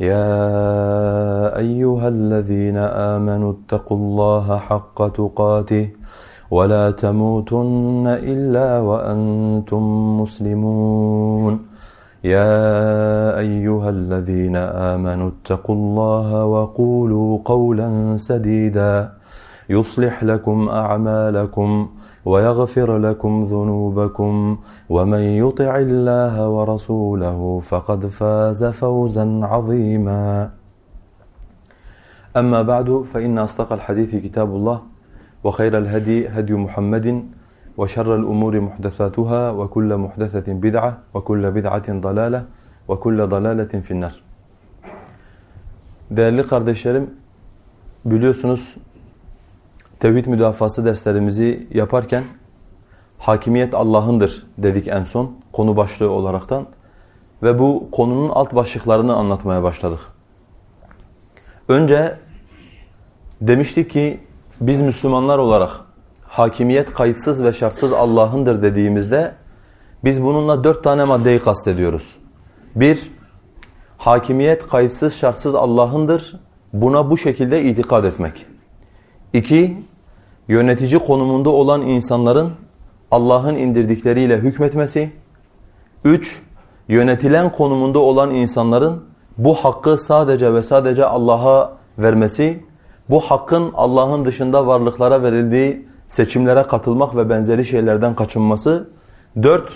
يا أيها الذين آمنوا اتقوا الله حق تقاته ولا تموتن إلا وأنتم مسلمون. يا أيها الذين آمنوا اتقوا الله وقولوا قولا سديدا يصلح لكم أعمالكم ويغفر لكم ذنوبكم ومن يطع الله ورسوله فقد فاز فوزا عظيما. أما بعد فإن أصدق الحديث كتاب الله وخير الهدي هدي محمد وشر الأمور محدثاتها وكل محدثة بدعة وكل بدعة ضلالة وكل ضلالة في النار. Değerli kardeşlerim, biliyorsunuz tevhid müdafası derslerimizi yaparken hakimiyet Allah'ındır dedik en son konu başlığı olaraktan ve bu konunun alt başlıklarını anlatmaya başladık. Önce demiştik ki biz Müslümanlar olarak hakimiyet kayıtsız ve şartsız Allah'ındır dediğimizde biz bununla dört tane maddeyi kastediyoruz. Bir, hakimiyet kayıtsız şartsız Allah'ındır. Buna bu şekilde itikad etmek. İki, yönetici konumunda olan insanların Allah'ın indirdikleriyle hükmetmesi. Üç, yönetilen konumunda olan insanların bu hakkı sadece ve sadece Allah'a vermesi, bu hakkın Allah'ın dışında varlıklara verildiği seçimlere katılmak ve benzeri şeylerden kaçınması. Dört,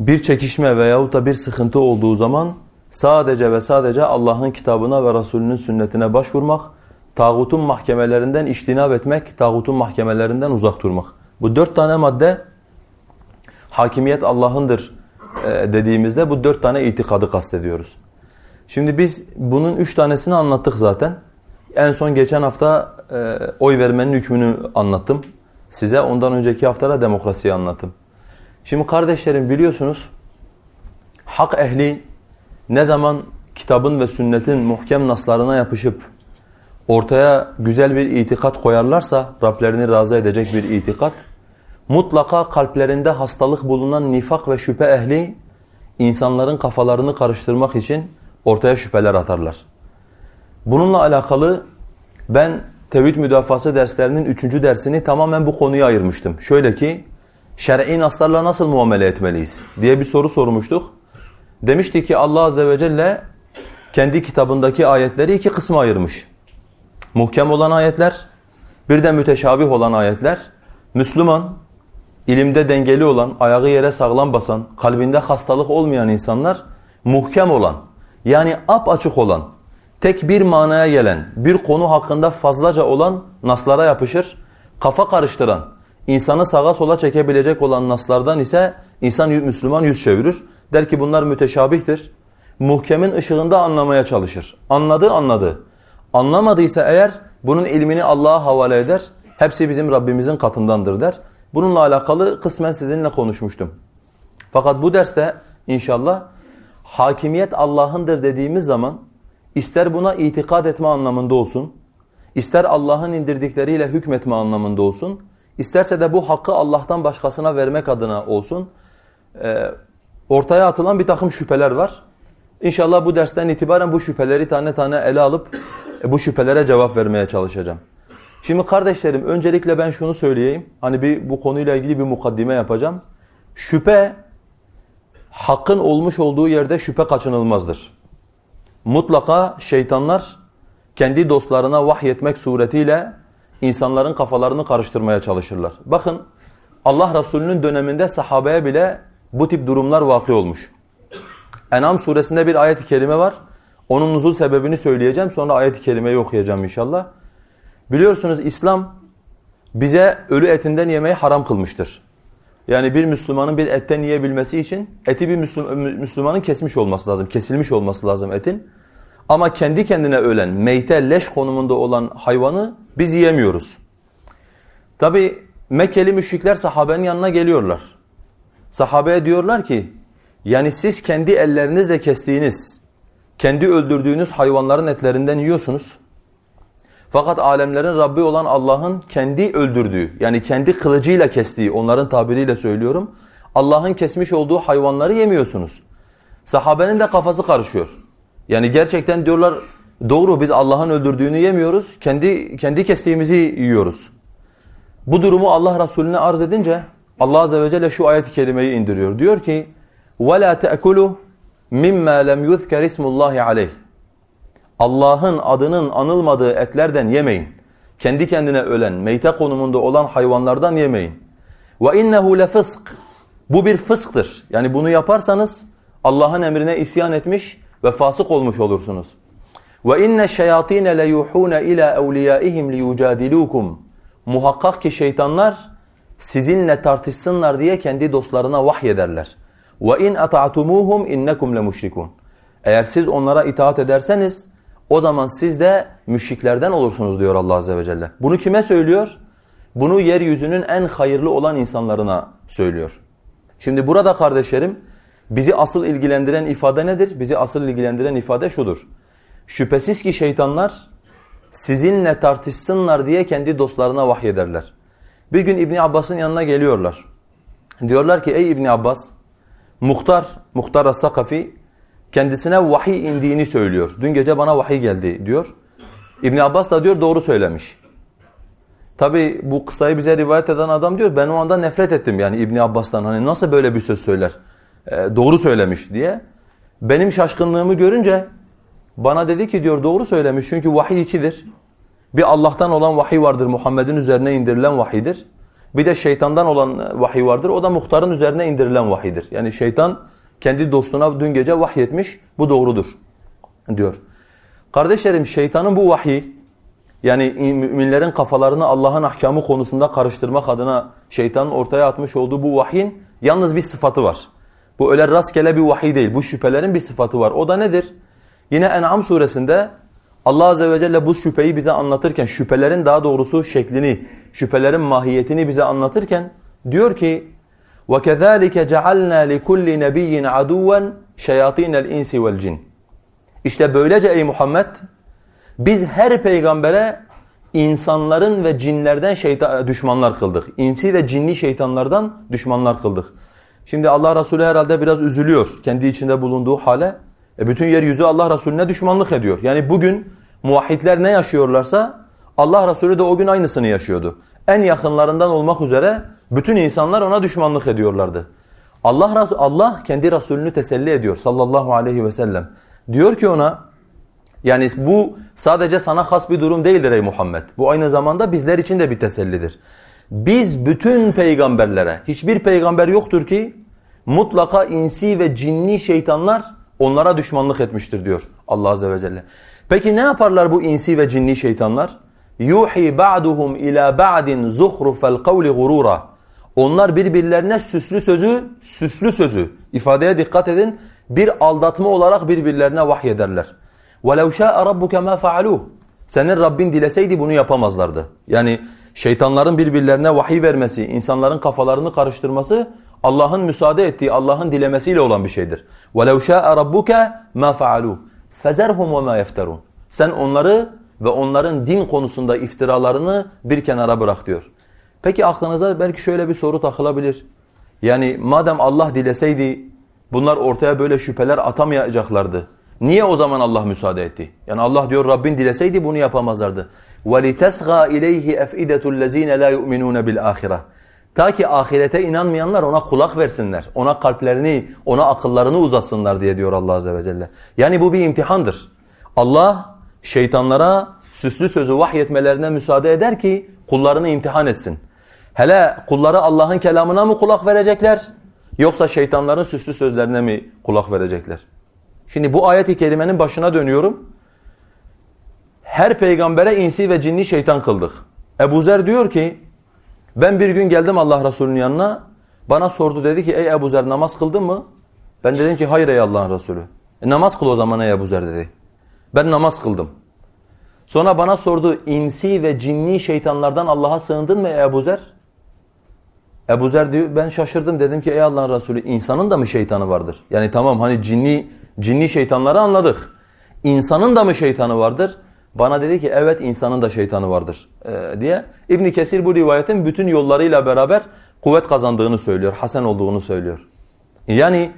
bir çekişme veyahut da bir sıkıntı olduğu zaman sadece ve sadece Allah'ın kitabına ve Resulünün sünnetine başvurmak, tağutun mahkemelerinden iştinab etmek, tağutun mahkemelerinden uzak durmak. Bu dört tane madde hakimiyet Allah'ındır dediğimizde bu dört tane itikadı kastediyoruz. Şimdi biz bunun üç tanesini anlattık zaten. En son geçen hafta e, oy vermenin hükmünü anlattım. Size ondan önceki haftada demokrasiyi anlattım. Şimdi kardeşlerim biliyorsunuz hak ehli ne zaman kitabın ve sünnetin muhkem naslarına yapışıp ortaya güzel bir itikat koyarlarsa Rablerini razı edecek bir itikat mutlaka kalplerinde hastalık bulunan nifak ve şüphe ehli insanların kafalarını karıştırmak için ortaya şüpheler atarlar. Bununla alakalı ben tevhid müdafası derslerinin üçüncü dersini tamamen bu konuya ayırmıştım. Şöyle ki şer'i naslarla nasıl muamele etmeliyiz diye bir soru sormuştuk. Demişti ki Allah Azze ve Celle kendi kitabındaki ayetleri iki kısma ayırmış. Muhkem olan ayetler, bir de müteşabih olan ayetler. Müslüman, ilimde dengeli olan, ayağı yere sağlam basan, kalbinde hastalık olmayan insanlar muhkem olan, yani ap açık olan, tek bir manaya gelen, bir konu hakkında fazlaca olan naslara yapışır, kafa karıştıran, insanı sağa sola çekebilecek olan naslardan ise insan Müslüman yüz çevirir. Der ki bunlar müteşabihtir. Muhkemin ışığında anlamaya çalışır. Anladı anladı. Anlamadıysa eğer bunun ilmini Allah'a havale eder. Hepsi bizim Rabbimizin katındandır der. Bununla alakalı kısmen sizinle konuşmuştum. Fakat bu derste inşallah hakimiyet Allah'ındır dediğimiz zaman ister buna itikad etme anlamında olsun, ister Allah'ın indirdikleriyle hükmetme anlamında olsun, isterse de bu hakkı Allah'tan başkasına vermek adına olsun, e, ortaya atılan bir takım şüpheler var. İnşallah bu dersten itibaren bu şüpheleri tane tane ele alıp bu şüphelere cevap vermeye çalışacağım. Şimdi kardeşlerim öncelikle ben şunu söyleyeyim. Hani bir bu konuyla ilgili bir mukaddime yapacağım. Şüphe hakkın olmuş olduğu yerde şüphe kaçınılmazdır. Mutlaka şeytanlar kendi dostlarına vahyetmek suretiyle insanların kafalarını karıştırmaya çalışırlar. Bakın Allah Resulü'nün döneminde sahabeye bile bu tip durumlar vakı olmuş. En'am suresinde bir ayet-i kerime var. Onun nuzul sebebini söyleyeceğim sonra ayet-i kerimeyi okuyacağım inşallah. Biliyorsunuz İslam bize ölü etinden yemeyi haram kılmıştır. Yani bir Müslümanın bir etten yiyebilmesi için eti bir Müslümanın kesmiş olması lazım, kesilmiş olması lazım etin. Ama kendi kendine ölen, meyte, leş konumunda olan hayvanı biz yiyemiyoruz. Tabi Mekkeli müşrikler sahabenin yanına geliyorlar. Sahabeye diyorlar ki, yani siz kendi ellerinizle kestiğiniz, kendi öldürdüğünüz hayvanların etlerinden yiyorsunuz. Fakat alemlerin Rabbi olan Allah'ın kendi öldürdüğü, yani kendi kılıcıyla kestiği, onların tabiriyle söylüyorum, Allah'ın kesmiş olduğu hayvanları yemiyorsunuz. Sahabenin de kafası karışıyor. Yani gerçekten diyorlar doğru biz Allah'ın öldürdüğünü yemiyoruz, kendi kendi kestiğimizi yiyoruz. Bu durumu Allah Resulüne arz edince Allah Azze ve Celle şu ayet-i kerimeyi indiriyor. Diyor ki وَلَا تَأْكُلُوا mimma lem yuzker ismullahi aleyh. Allah'ın adının anılmadığı etlerden yemeyin. Kendi kendine ölen, meyte konumunda olan hayvanlardan yemeyin. Ve innehu lefısk. Bu bir fısktır. Yani bunu yaparsanız Allah'ın emrine isyan etmiş ve fasık olmuş olursunuz. Ve inne şeyatine leyuhuna ila evliyaihim liyucadilukum. Muhakkak ki şeytanlar sizinle tartışsınlar diye kendi dostlarına vahyederler. وَاِنْ اَطَعْتُمُوهُمْ اِنَّكُمْ لَمُشْرِكُونَ Eğer siz onlara itaat ederseniz o zaman siz de müşriklerden olursunuz diyor Allah Azze ve Celle. Bunu kime söylüyor? Bunu yeryüzünün en hayırlı olan insanlarına söylüyor. Şimdi burada kardeşlerim bizi asıl ilgilendiren ifade nedir? Bizi asıl ilgilendiren ifade şudur. Şüphesiz ki şeytanlar sizinle tartışsınlar diye kendi dostlarına vahyederler. Bir gün İbni Abbas'ın yanına geliyorlar. Diyorlar ki ey İbni Abbas, muhtar, muhtar as-Sakafi kendisine vahiy indiğini söylüyor. Dün gece bana vahiy geldi diyor. İbn Abbas da diyor doğru söylemiş. Tabi bu kısayı bize rivayet eden adam diyor ben o anda nefret ettim yani İbn Abbas'tan hani nasıl böyle bir söz söyler? Ee, doğru söylemiş diye. Benim şaşkınlığımı görünce bana dedi ki diyor doğru söylemiş çünkü vahiy ikidir. Bir Allah'tan olan vahiy vardır Muhammed'in üzerine indirilen vahiydir. Bir de şeytandan olan vahiy vardır o da muhtarın üzerine indirilen vahiydir. Yani şeytan kendi dostuna dün gece vahyetmiş. Bu doğrudur diyor. Kardeşlerim şeytanın bu vahiy yani müminlerin kafalarını Allah'ın ahkamı konusunda karıştırmak adına şeytanın ortaya atmış olduğu bu vahyin yalnız bir sıfatı var. Bu öyle rastgele bir vahiy değil. Bu şüphelerin bir sıfatı var. O da nedir? Yine En'am suresinde Allah Azze ve Celle bu şüpheyi bize anlatırken, şüphelerin daha doğrusu şeklini, şüphelerin mahiyetini bize anlatırken diyor ki وَكَذَٰلِكَ جَعَلْنَا لِكُلِّ نَبِيٍّ عَدُوًا شَيَاطِينَ الْاِنْسِ وَالْجِنِ İşte böylece ey Muhammed biz her peygambere insanların ve cinlerden şeytan, düşmanlar kıldık. İnsi ve cinli şeytanlardan düşmanlar kıldık. Şimdi Allah Resulü herhalde biraz üzülüyor kendi içinde bulunduğu hale. E bütün yeryüzü Allah Resulüne düşmanlık ediyor. Yani bugün muvahhidler ne yaşıyorlarsa Allah Resulü de o gün aynısını yaşıyordu. En yakınlarından olmak üzere bütün insanlar ona düşmanlık ediyorlardı. Allah Allah kendi Resulünü teselli ediyor sallallahu aleyhi ve sellem. Diyor ki ona yani bu sadece sana has bir durum değildir ey Muhammed. Bu aynı zamanda bizler için de bir tesellidir. Biz bütün peygamberlere, hiçbir peygamber yoktur ki mutlaka insi ve cinni şeytanlar onlara düşmanlık etmiştir diyor Allah azze ve celle. Peki ne yaparlar bu insi ve cinni şeytanlar? yuhi ba'duhum ila ba'din zuhrufel kavli gurura. Onlar birbirlerine süslü sözü, süslü sözü ifadeye dikkat edin. Bir aldatma olarak birbirlerine vahyederler. وَلَوْ شَاءَ رَبُّكَ مَا فَعَلُوهُ Senin Rabbin dileseydi bunu yapamazlardı. Yani şeytanların birbirlerine vahiy vermesi, insanların kafalarını karıştırması Allah'ın müsaade ettiği, Allah'ın dilemesiyle olan bir şeydir. وَلَوْ شَاءَ رَبُّكَ مَا فَعَلُوهُ فَذَرْهُمْ وَمَا يَفْتَرُونَ Sen onları ve onların din konusunda iftiralarını bir kenara bırak diyor. Peki aklınıza belki şöyle bir soru takılabilir. Yani madem Allah dileseydi bunlar ortaya böyle şüpheler atamayacaklardı. Niye o zaman Allah müsaade etti? Yani Allah diyor Rabbin dileseydi bunu yapamazlardı. وَلِتَسْغَى اِلَيْهِ اَفْئِدَةُ الَّذ۪ينَ لَا يُؤْمِنُونَ بِالْآخِرَةِ Ta ki ahirete inanmayanlar ona kulak versinler. Ona kalplerini, ona akıllarını uzatsınlar diye diyor Allah Azze ve Celle. Yani bu bir imtihandır. Allah şeytanlara süslü sözü vahyetmelerine müsaade eder ki kullarını imtihan etsin. Hele kulları Allah'ın kelamına mı kulak verecekler yoksa şeytanların süslü sözlerine mi kulak verecekler? Şimdi bu ayet-i kerimenin başına dönüyorum. Her peygambere insi ve cinni şeytan kıldık. Ebu Zer diyor ki ben bir gün geldim Allah Resulü'nün yanına bana sordu dedi ki ey Ebu Zer namaz kıldın mı? Ben dedim ki hayır ey Allah'ın Resulü. E, namaz kıl o zaman ey Ebu Zer dedi. Ben namaz kıldım. Sonra bana sordu insi ve cinni şeytanlardan Allah'a sığındın mı Ebu Zer? Ebu Zer diyor ben şaşırdım dedim ki ey Allah'ın Resulü insanın da mı şeytanı vardır? Yani tamam hani cinni cinni şeytanları anladık. İnsanın da mı şeytanı vardır? Bana dedi ki evet insanın da şeytanı vardır e, diye. İbn Kesir bu rivayetin bütün yollarıyla beraber kuvvet kazandığını söylüyor, hasen olduğunu söylüyor. Yani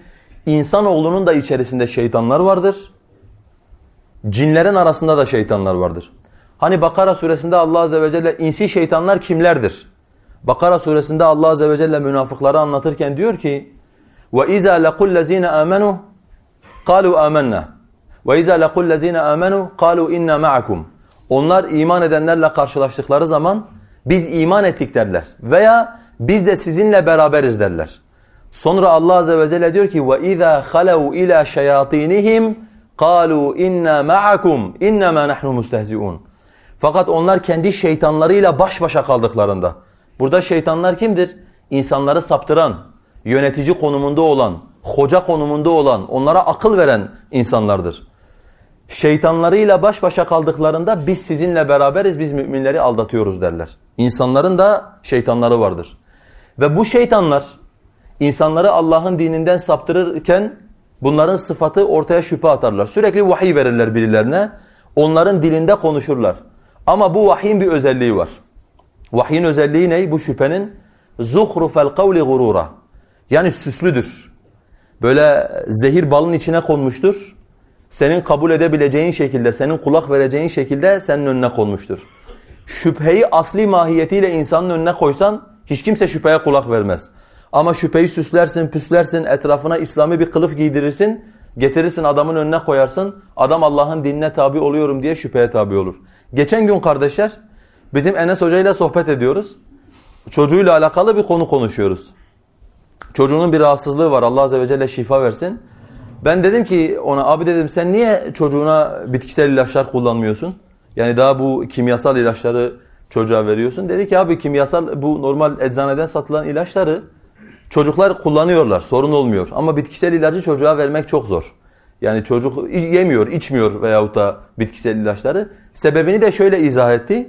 insanoğlunun da içerisinde şeytanlar vardır. Cinlerin arasında da şeytanlar vardır. Hani Bakara suresinde Allah azze ve celle insi şeytanlar kimlerdir? Bakara suresinde Allah azze ve celle münafıkları anlatırken diyor ki: "Ve iza laqul lezina amenu qalu amanna ve iza laqul lezina amenu qalu inna ma'akum." Onlar iman edenlerle karşılaştıkları zaman biz iman ettik derler veya biz de sizinle beraberiz derler. Sonra Allah azze ve celle diyor ki: "Ve iza halu ila qalu inna ma'akum innema nahnu mustehzi'un." Fakat onlar kendi şeytanlarıyla baş başa kaldıklarında Burada şeytanlar kimdir? İnsanları saptıran, yönetici konumunda olan, hoca konumunda olan, onlara akıl veren insanlardır. Şeytanlarıyla baş başa kaldıklarında biz sizinle beraberiz, biz müminleri aldatıyoruz derler. İnsanların da şeytanları vardır. Ve bu şeytanlar insanları Allah'ın dininden saptırırken bunların sıfatı ortaya şüphe atarlar. Sürekli vahiy verirler birilerine. Onların dilinde konuşurlar. Ama bu vahyin bir özelliği var. Vahyin özelliği ne? Bu şüphenin zuhrufel kavli gurura. Yani süslüdür. Böyle zehir balın içine konmuştur. Senin kabul edebileceğin şekilde, senin kulak vereceğin şekilde senin önüne konmuştur. Şüpheyi asli mahiyetiyle insanın önüne koysan hiç kimse şüpheye kulak vermez. Ama şüpheyi süslersin, püslersin, etrafına İslami bir kılıf giydirirsin, getirirsin adamın önüne koyarsın. Adam Allah'ın dinine tabi oluyorum diye şüpheye tabi olur. Geçen gün kardeşler Bizim Enes Hoca ile sohbet ediyoruz. Çocuğuyla alakalı bir konu konuşuyoruz. Çocuğunun bir rahatsızlığı var. Allah Azze ve Celle şifa versin. Ben dedim ki ona abi dedim sen niye çocuğuna bitkisel ilaçlar kullanmıyorsun? Yani daha bu kimyasal ilaçları çocuğa veriyorsun. Dedi ki abi kimyasal bu normal eczaneden satılan ilaçları çocuklar kullanıyorlar. Sorun olmuyor. Ama bitkisel ilacı çocuğa vermek çok zor. Yani çocuk yemiyor, içmiyor veyahut da bitkisel ilaçları. Sebebini de şöyle izah etti.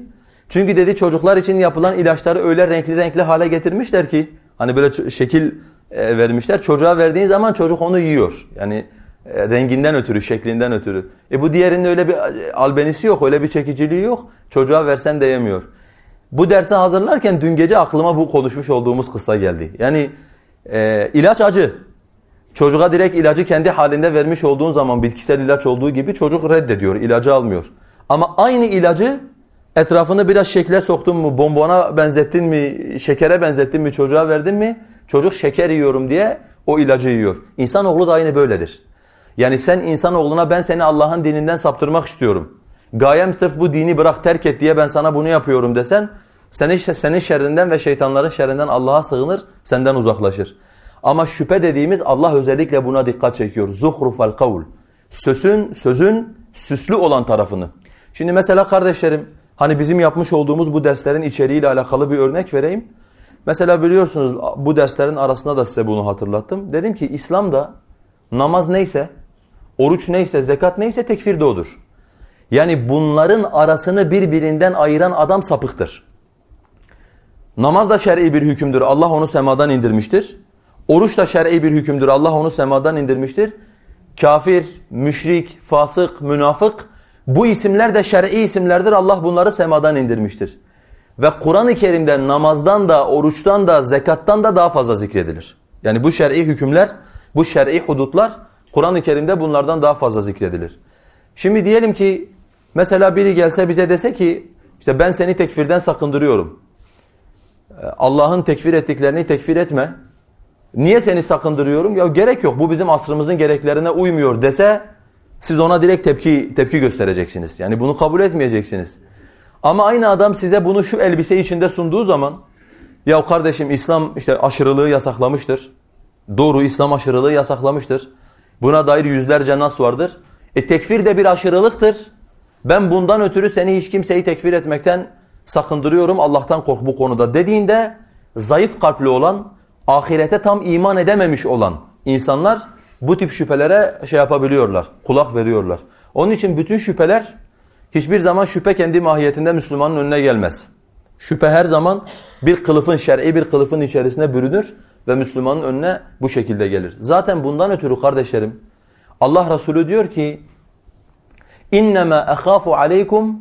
Çünkü dedi çocuklar için yapılan ilaçları öyle renkli renkli hale getirmişler ki hani böyle şekil e, vermişler. Çocuğa verdiğin zaman çocuk onu yiyor. Yani e, renginden ötürü, şeklinden ötürü. E bu diğerinin öyle bir e, albenisi yok, öyle bir çekiciliği yok. Çocuğa versen de yemiyor. Bu dersi hazırlarken dün gece aklıma bu konuşmuş olduğumuz kısa geldi. Yani e, ilaç acı. Çocuğa direkt ilacı kendi halinde vermiş olduğun zaman bitkisel ilaç olduğu gibi çocuk reddediyor, ilacı almıyor. Ama aynı ilacı Etrafını biraz şekle soktun mu, bombona benzettin mi, şekere benzettin mi, çocuğa verdin mi? Çocuk şeker yiyorum diye o ilacı yiyor. İnsanoğlu da aynı böyledir. Yani sen insanoğluna ben seni Allah'ın dininden saptırmak istiyorum. Gayem sırf bu dini bırak terk et diye ben sana bunu yapıyorum desen seni, senin şerrinden ve şeytanların şerrinden Allah'a sığınır, senden uzaklaşır. Ama şüphe dediğimiz Allah özellikle buna dikkat çekiyor. Zuhrufal kavl. Sözün, sözün süslü olan tarafını. Şimdi mesela kardeşlerim Hani bizim yapmış olduğumuz bu derslerin içeriğiyle alakalı bir örnek vereyim. Mesela biliyorsunuz bu derslerin arasında da size bunu hatırlattım. Dedim ki İslam'da namaz neyse, oruç neyse, zekat neyse tekfir de odur. Yani bunların arasını birbirinden ayıran adam sapıktır. Namaz da şer'i bir hükümdür. Allah onu semadan indirmiştir. Oruç da şer'i bir hükümdür. Allah onu semadan indirmiştir. Kafir, müşrik, fasık, münafık bu isimler de şer'i isimlerdir. Allah bunları semadan indirmiştir. Ve Kur'an-ı Kerim'de namazdan da, oruçtan da, zekattan da daha fazla zikredilir. Yani bu şer'i hükümler, bu şer'i hudutlar Kur'an-ı Kerim'de bunlardan daha fazla zikredilir. Şimdi diyelim ki mesela biri gelse bize dese ki işte ben seni tekfirden sakındırıyorum. Allah'ın tekfir ettiklerini tekfir etme. Niye seni sakındırıyorum? Ya gerek yok bu bizim asrımızın gereklerine uymuyor dese siz ona direkt tepki tepki göstereceksiniz. Yani bunu kabul etmeyeceksiniz. Ama aynı adam size bunu şu elbise içinde sunduğu zaman Ya kardeşim İslam işte aşırılığı yasaklamıştır. Doğru İslam aşırılığı yasaklamıştır. Buna dair yüzlerce nas vardır. E tekfir de bir aşırılıktır. Ben bundan ötürü seni hiç kimseyi tekfir etmekten sakındırıyorum. Allah'tan kork bu konuda dediğinde zayıf kalpli olan, ahirete tam iman edememiş olan insanlar bu tip şüphelere şey yapabiliyorlar, kulak veriyorlar. Onun için bütün şüpheler hiçbir zaman şüphe kendi mahiyetinde Müslümanın önüne gelmez. Şüphe her zaman bir kılıfın, şer'i bir kılıfın içerisine bürünür ve Müslümanın önüne bu şekilde gelir. Zaten bundan ötürü kardeşlerim Allah Resulü diyor ki İnnemâ ehâfu aleykum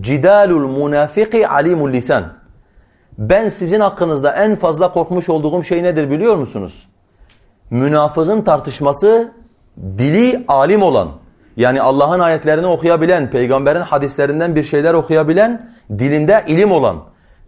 cidâlul münâfiki alimul lisan. Ben sizin hakkınızda en fazla korkmuş olduğum şey nedir biliyor musunuz? Münafığın tartışması dili alim olan, yani Allah'ın ayetlerini okuyabilen, peygamberin hadislerinden bir şeyler okuyabilen, dilinde ilim olan.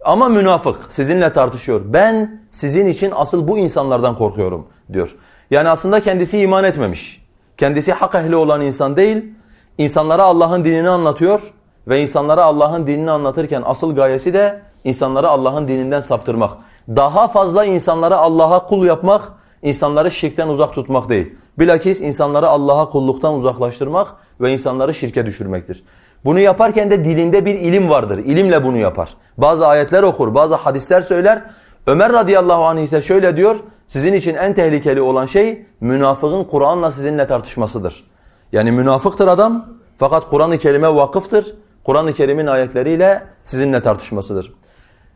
Ama münafık sizinle tartışıyor. Ben sizin için asıl bu insanlardan korkuyorum diyor. Yani aslında kendisi iman etmemiş. Kendisi hak ehli olan insan değil. İnsanlara Allah'ın dinini anlatıyor ve insanlara Allah'ın dinini anlatırken asıl gayesi de insanları Allah'ın dininden saptırmak. Daha fazla insanlara Allah'a kul yapmak, insanları şirkten uzak tutmak değil. Bilakis insanları Allah'a kulluktan uzaklaştırmak ve insanları şirke düşürmektir. Bunu yaparken de dilinde bir ilim vardır. İlimle bunu yapar. Bazı ayetler okur, bazı hadisler söyler. Ömer radıyallahu anh ise şöyle diyor, sizin için en tehlikeli olan şey münafığın Kur'an'la sizinle tartışmasıdır. Yani münafıktır adam fakat Kur'an-ı Kerim'e vakıftır. Kur'an-ı Kerim'in ayetleriyle sizinle tartışmasıdır.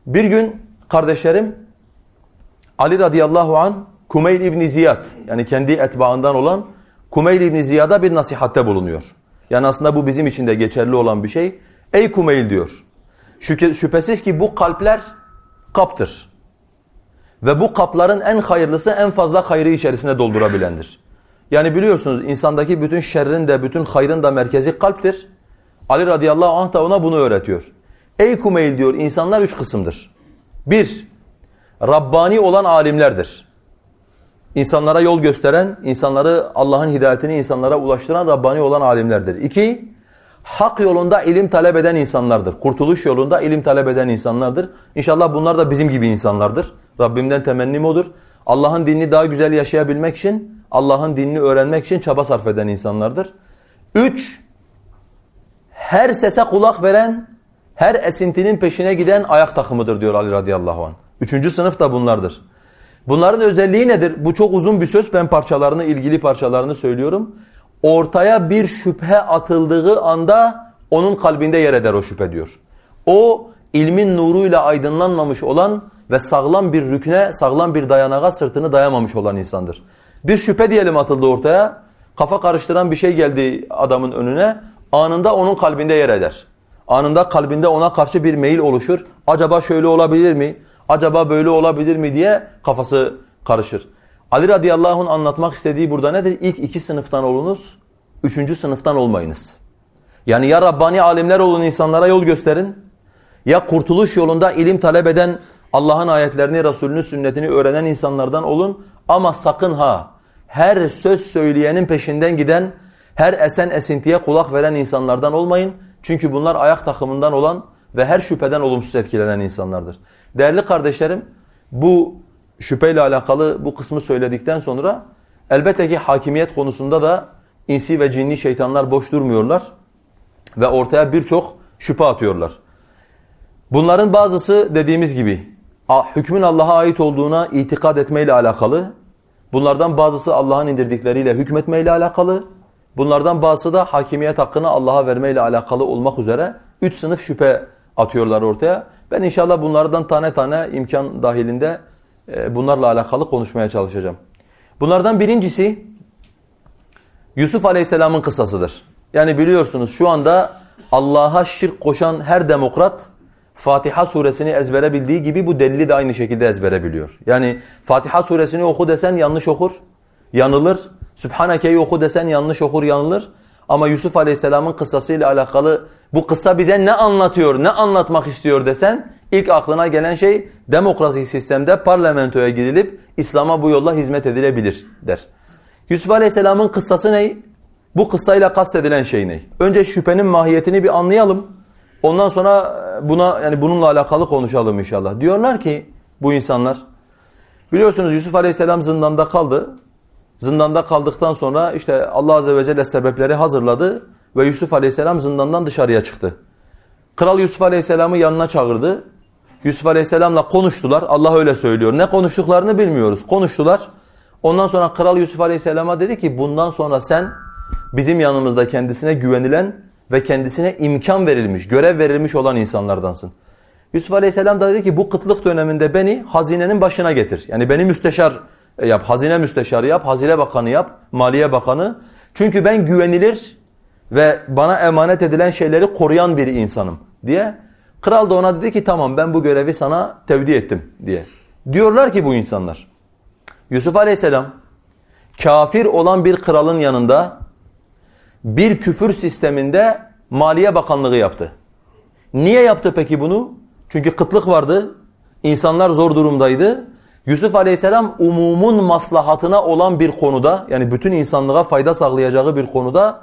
Bir gün kardeşlerim Ali radıyallahu an Kumeyl İbni Ziyad yani kendi etbaından olan Kumeyl İbni Ziyad'a bir nasihatte bulunuyor. Yani aslında bu bizim için de geçerli olan bir şey. Ey Kumeyl diyor. Şüphesiz ki bu kalpler kaptır. Ve bu kapların en hayırlısı en fazla hayrı içerisine doldurabilendir. Yani biliyorsunuz insandaki bütün şerrin de bütün hayrın da merkezi kalptir. Ali radıyallahu anh da ona bunu öğretiyor. Ey Kumeyl diyor insanlar üç kısımdır. Bir, Rabbani olan alimlerdir. İnsanlara yol gösteren, insanları Allah'ın hidayetini insanlara ulaştıran Rabbani olan alimlerdir. İki, hak yolunda ilim talep eden insanlardır. Kurtuluş yolunda ilim talep eden insanlardır. İnşallah bunlar da bizim gibi insanlardır. Rabbimden temennim odur. Allah'ın dinini daha güzel yaşayabilmek için, Allah'ın dinini öğrenmek için çaba sarf eden insanlardır. Üç, her sese kulak veren, her esintinin peşine giden ayak takımıdır diyor Ali radıyallahu anh. Üçüncü sınıf da bunlardır. Bunların özelliği nedir? Bu çok uzun bir söz. Ben parçalarını, ilgili parçalarını söylüyorum. Ortaya bir şüphe atıldığı anda onun kalbinde yer eder o şüphe diyor. O ilmin nuruyla aydınlanmamış olan ve sağlam bir rükne, sağlam bir dayanağa sırtını dayamamış olan insandır. Bir şüphe diyelim atıldı ortaya. Kafa karıştıran bir şey geldi adamın önüne. Anında onun kalbinde yer eder. Anında kalbinde ona karşı bir meyil oluşur. Acaba şöyle olabilir mi? Acaba böyle olabilir mi diye kafası karışır. Ali radıyallahu anh anlatmak istediği burada nedir? İlk iki sınıftan olunuz, üçüncü sınıftan olmayınız. Yani ya Rabbani alimler olun insanlara yol gösterin, ya kurtuluş yolunda ilim talep eden, Allah'ın ayetlerini, Resulünün sünnetini öğrenen insanlardan olun. Ama sakın ha, her söz söyleyenin peşinden giden, her esen esintiye kulak veren insanlardan olmayın. Çünkü bunlar ayak takımından olan ve her şüpheden olumsuz etkilenen insanlardır. Değerli kardeşlerim bu şüpheyle alakalı bu kısmı söyledikten sonra elbette ki hakimiyet konusunda da insi ve cinni şeytanlar boş durmuyorlar ve ortaya birçok şüphe atıyorlar. Bunların bazısı dediğimiz gibi hükmün Allah'a ait olduğuna itikad etmeyle alakalı. Bunlardan bazısı Allah'ın indirdikleriyle hükmetmeyle alakalı. Bunlardan bazısı da hakimiyet hakkını Allah'a vermeyle alakalı olmak üzere üç sınıf şüphe atıyorlar ortaya. Ben inşallah bunlardan tane tane imkan dahilinde e, bunlarla alakalı konuşmaya çalışacağım. Bunlardan birincisi Yusuf Aleyhisselam'ın kıssasıdır. Yani biliyorsunuz şu anda Allah'a şirk koşan her demokrat Fatiha suresini ezbere bildiği gibi bu delili de aynı şekilde ezbere biliyor. Yani Fatiha suresini oku desen yanlış okur, yanılır. Sübhaneke'yi oku desen yanlış okur, yanılır. Ama Yusuf Aleyhisselam'ın kıssasıyla alakalı bu kıssa bize ne anlatıyor, ne anlatmak istiyor desen ilk aklına gelen şey demokrasi sistemde parlamentoya girilip İslam'a bu yolla hizmet edilebilir der. Yusuf Aleyhisselam'ın kıssası ne? Bu kıssayla kastedilen şey ne? Önce şüphenin mahiyetini bir anlayalım. Ondan sonra buna yani bununla alakalı konuşalım inşallah. Diyorlar ki bu insanlar. Biliyorsunuz Yusuf Aleyhisselam zindanda kaldı. Zindanda kaldıktan sonra işte Allah Azze ve Celle sebepleri hazırladı ve Yusuf Aleyhisselam zindandan dışarıya çıktı. Kral Yusuf Aleyhisselam'ı yanına çağırdı. Yusuf Aleyhisselam'la konuştular. Allah öyle söylüyor. Ne konuştuklarını bilmiyoruz. Konuştular. Ondan sonra Kral Yusuf Aleyhisselam'a dedi ki bundan sonra sen bizim yanımızda kendisine güvenilen ve kendisine imkan verilmiş, görev verilmiş olan insanlardansın. Yusuf Aleyhisselam da dedi ki bu kıtlık döneminde beni hazinenin başına getir. Yani beni müsteşar yap, hazine müsteşarı yap, hazine bakanı yap, maliye bakanı. Çünkü ben güvenilir ve bana emanet edilen şeyleri koruyan bir insanım diye. Kral da ona dedi ki tamam ben bu görevi sana tevdi ettim diye. Diyorlar ki bu insanlar. Yusuf Aleyhisselam kafir olan bir kralın yanında bir küfür sisteminde Maliye Bakanlığı yaptı. Niye yaptı peki bunu? Çünkü kıtlık vardı. İnsanlar zor durumdaydı. Yusuf Aleyhisselam umumun maslahatına olan bir konuda yani bütün insanlığa fayda sağlayacağı bir konuda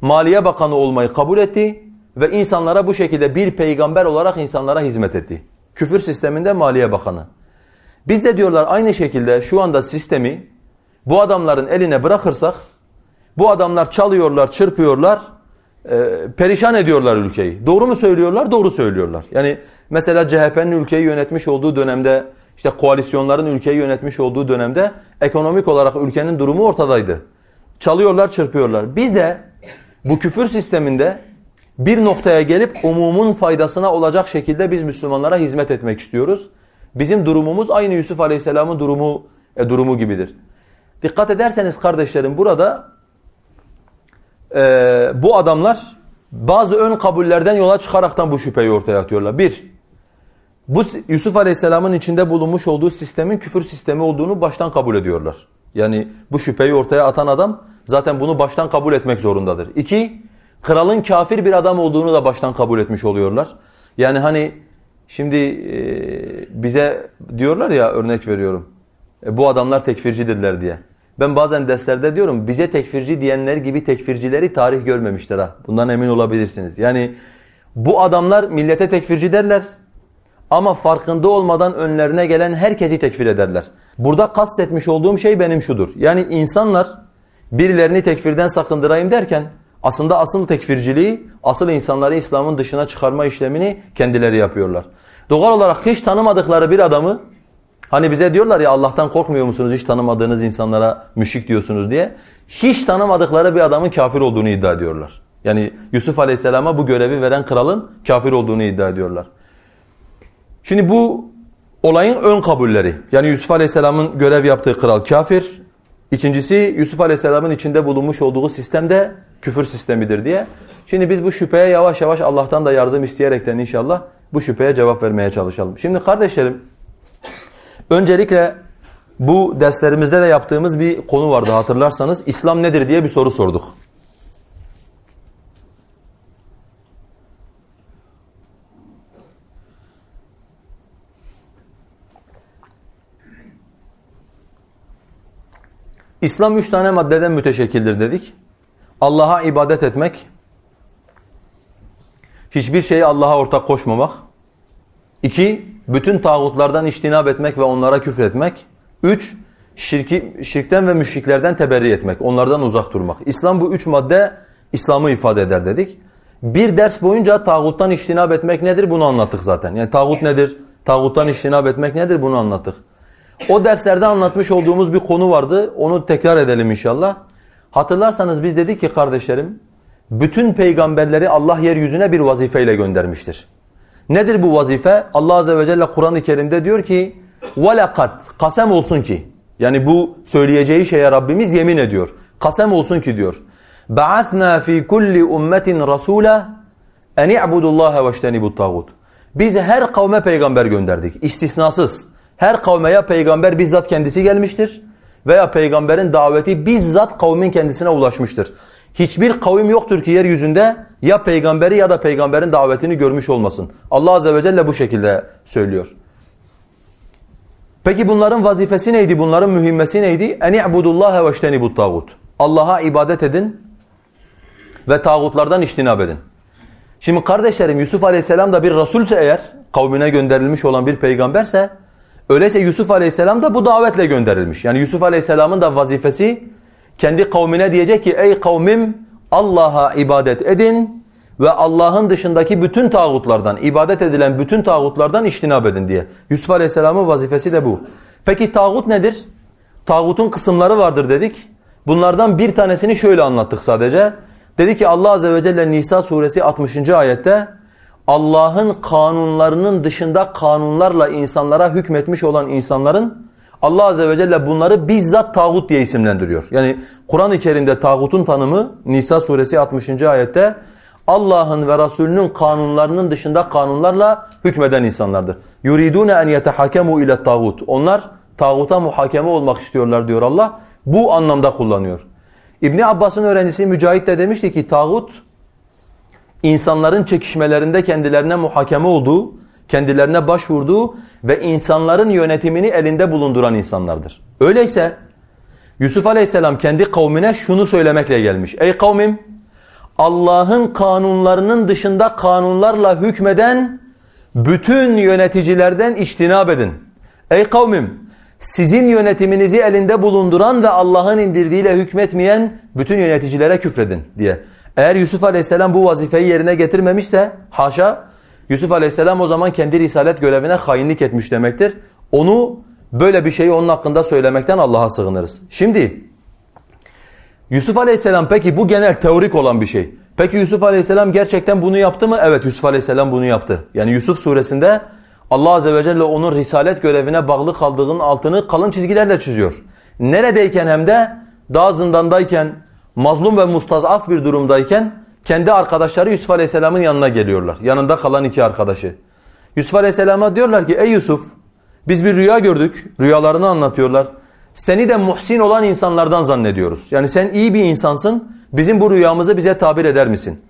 Maliye Bakanı olmayı kabul etti ve insanlara bu şekilde bir peygamber olarak insanlara hizmet etti. Küfür sisteminde Maliye Bakanı. Biz de diyorlar aynı şekilde şu anda sistemi bu adamların eline bırakırsak bu adamlar çalıyorlar, çırpıyorlar, e, perişan ediyorlar ülkeyi. Doğru mu söylüyorlar? Doğru söylüyorlar. Yani mesela CHP'nin ülkeyi yönetmiş olduğu dönemde, işte koalisyonların ülkeyi yönetmiş olduğu dönemde ekonomik olarak ülkenin durumu ortadaydı. Çalıyorlar, çırpıyorlar. Biz de bu küfür sisteminde bir noktaya gelip umumun faydasına olacak şekilde biz Müslümanlara hizmet etmek istiyoruz. Bizim durumumuz aynı Yusuf Aleyhisselam'ın durumu e, durumu gibidir. Dikkat ederseniz kardeşlerim burada e, bu adamlar bazı ön kabullerden yola çıkaraktan bu şüpheyi ortaya atıyorlar. Bir, bu Yusuf Aleyhisselam'ın içinde bulunmuş olduğu sistemin küfür sistemi olduğunu baştan kabul ediyorlar. Yani bu şüpheyi ortaya atan adam zaten bunu baştan kabul etmek zorundadır. İki, kralın kafir bir adam olduğunu da baştan kabul etmiş oluyorlar. Yani hani şimdi e, bize diyorlar ya örnek veriyorum. E, bu adamlar tekfircidirler diye. Ben bazen derslerde diyorum bize tekfirci diyenler gibi tekfircileri tarih görmemiştir ha. Bundan emin olabilirsiniz. Yani bu adamlar millete tekfirci derler ama farkında olmadan önlerine gelen herkesi tekfir ederler. Burada kastetmiş olduğum şey benim şudur. Yani insanlar birilerini tekfirden sakındırayım derken aslında asıl tekfirciliği, asıl insanları İslam'ın dışına çıkarma işlemini kendileri yapıyorlar. Doğal olarak hiç tanımadıkları bir adamı Hani bize diyorlar ya Allah'tan korkmuyor musunuz hiç tanımadığınız insanlara müşrik diyorsunuz diye. Hiç tanımadıkları bir adamın kafir olduğunu iddia ediyorlar. Yani Yusuf Aleyhisselam'a bu görevi veren kralın kafir olduğunu iddia ediyorlar. Şimdi bu olayın ön kabulleri. Yani Yusuf Aleyhisselam'ın görev yaptığı kral kafir. İkincisi Yusuf Aleyhisselam'ın içinde bulunmuş olduğu sistemde küfür sistemidir diye. Şimdi biz bu şüpheye yavaş yavaş Allah'tan da yardım isteyerekten inşallah bu şüpheye cevap vermeye çalışalım. Şimdi kardeşlerim Öncelikle bu derslerimizde de yaptığımız bir konu vardı hatırlarsanız. İslam nedir diye bir soru sorduk. İslam üç tane maddeden müteşekkildir dedik. Allah'a ibadet etmek, hiçbir şeyi Allah'a ortak koşmamak. İki, bütün tağutlardan iştinab etmek ve onlara küfretmek. Üç, şirki, şirkten ve müşriklerden teberri etmek, onlardan uzak durmak. İslam bu üç madde İslam'ı ifade eder dedik. Bir ders boyunca tağuttan iştinab etmek nedir bunu anlattık zaten. Yani tağut nedir, tağuttan iştinab etmek nedir bunu anlattık. O derslerde anlatmış olduğumuz bir konu vardı. Onu tekrar edelim inşallah. Hatırlarsanız biz dedik ki kardeşlerim, bütün peygamberleri Allah yeryüzüne bir vazifeyle göndermiştir. Nedir bu vazife? Allah azze ve celle Kur'an-ı Kerim'de diyor ki: "Velakat kasem olsun ki." Yani bu söyleyeceği şeye Rabbimiz yemin ediyor. Kasem olsun ki diyor. "Ba'atna fi kulli ummetin rasula en i'budullaha veştenibut tagut." Biz her kavme peygamber gönderdik istisnasız. Her kavme ya peygamber bizzat kendisi gelmiştir veya peygamberin daveti bizzat kavmin kendisine ulaşmıştır. Hiçbir kavim yoktur ki yeryüzünde ya peygamberi ya da peygamberin davetini görmüş olmasın. Allah azze ve celle bu şekilde söylüyor. Peki bunların vazifesi neydi? Bunların mühimmesi neydi? En i'budullaha ve ijtenibut tağut. Allah'a ibadet edin ve tağutlardan iştinab edin. Şimdi kardeşlerim Yusuf Aleyhisselam da bir rasulse eğer kavmine gönderilmiş olan bir peygamberse Öyleyse Yusuf Aleyhisselam da bu davetle gönderilmiş. Yani Yusuf Aleyhisselam'ın da vazifesi kendi kavmine diyecek ki ey kavmim Allah'a ibadet edin ve Allah'ın dışındaki bütün tağutlardan, ibadet edilen bütün tağutlardan iştinab edin diye. Yusuf Aleyhisselam'ın vazifesi de bu. Peki tağut nedir? Tağutun kısımları vardır dedik. Bunlardan bir tanesini şöyle anlattık sadece. Dedi ki Allah Azze ve Celle Nisa suresi 60. ayette Allah'ın kanunlarının dışında kanunlarla insanlara hükmetmiş olan insanların Allah Azze ve Celle bunları bizzat tağut diye isimlendiriyor. Yani Kur'an-ı Kerim'de tağutun tanımı Nisa suresi 60. ayette Allah'ın ve Resulünün kanunlarının dışında kanunlarla hükmeden insanlardır. Yuridune en yetehakemu ile tağut. Onlar tağuta muhakeme olmak istiyorlar diyor Allah. Bu anlamda kullanıyor. İbni Abbas'ın öğrencisi Mücahit de demişti ki tağut insanların çekişmelerinde kendilerine muhakeme olduğu, kendilerine başvurduğu ve insanların yönetimini elinde bulunduran insanlardır. Öyleyse Yusuf Aleyhisselam kendi kavmine şunu söylemekle gelmiş. Ey kavmim Allah'ın kanunlarının dışında kanunlarla hükmeden bütün yöneticilerden içtinab edin. Ey kavmim sizin yönetiminizi elinde bulunduran ve Allah'ın indirdiğiyle hükmetmeyen bütün yöneticilere küfredin diye. Eğer Yusuf Aleyhisselam bu vazifeyi yerine getirmemişse haşa Yusuf Aleyhisselam o zaman kendi risalet görevine hainlik etmiş demektir. Onu böyle bir şeyi onun hakkında söylemekten Allah'a sığınırız. Şimdi Yusuf Aleyhisselam peki bu genel teorik olan bir şey. Peki Yusuf Aleyhisselam gerçekten bunu yaptı mı? Evet Yusuf Aleyhisselam bunu yaptı. Yani Yusuf suresinde Allah Azze ve Celle onun risalet görevine bağlı kaldığının altını kalın çizgilerle çiziyor. Neredeyken hem de daha zindandayken, mazlum ve mustazaf bir durumdayken kendi arkadaşları Yusuf Aleyhisselam'ın yanına geliyorlar. Yanında kalan iki arkadaşı. Yusuf Aleyhisselam'a diyorlar ki ey Yusuf biz bir rüya gördük. Rüyalarını anlatıyorlar. Seni de muhsin olan insanlardan zannediyoruz. Yani sen iyi bir insansın. Bizim bu rüyamızı bize tabir eder misin?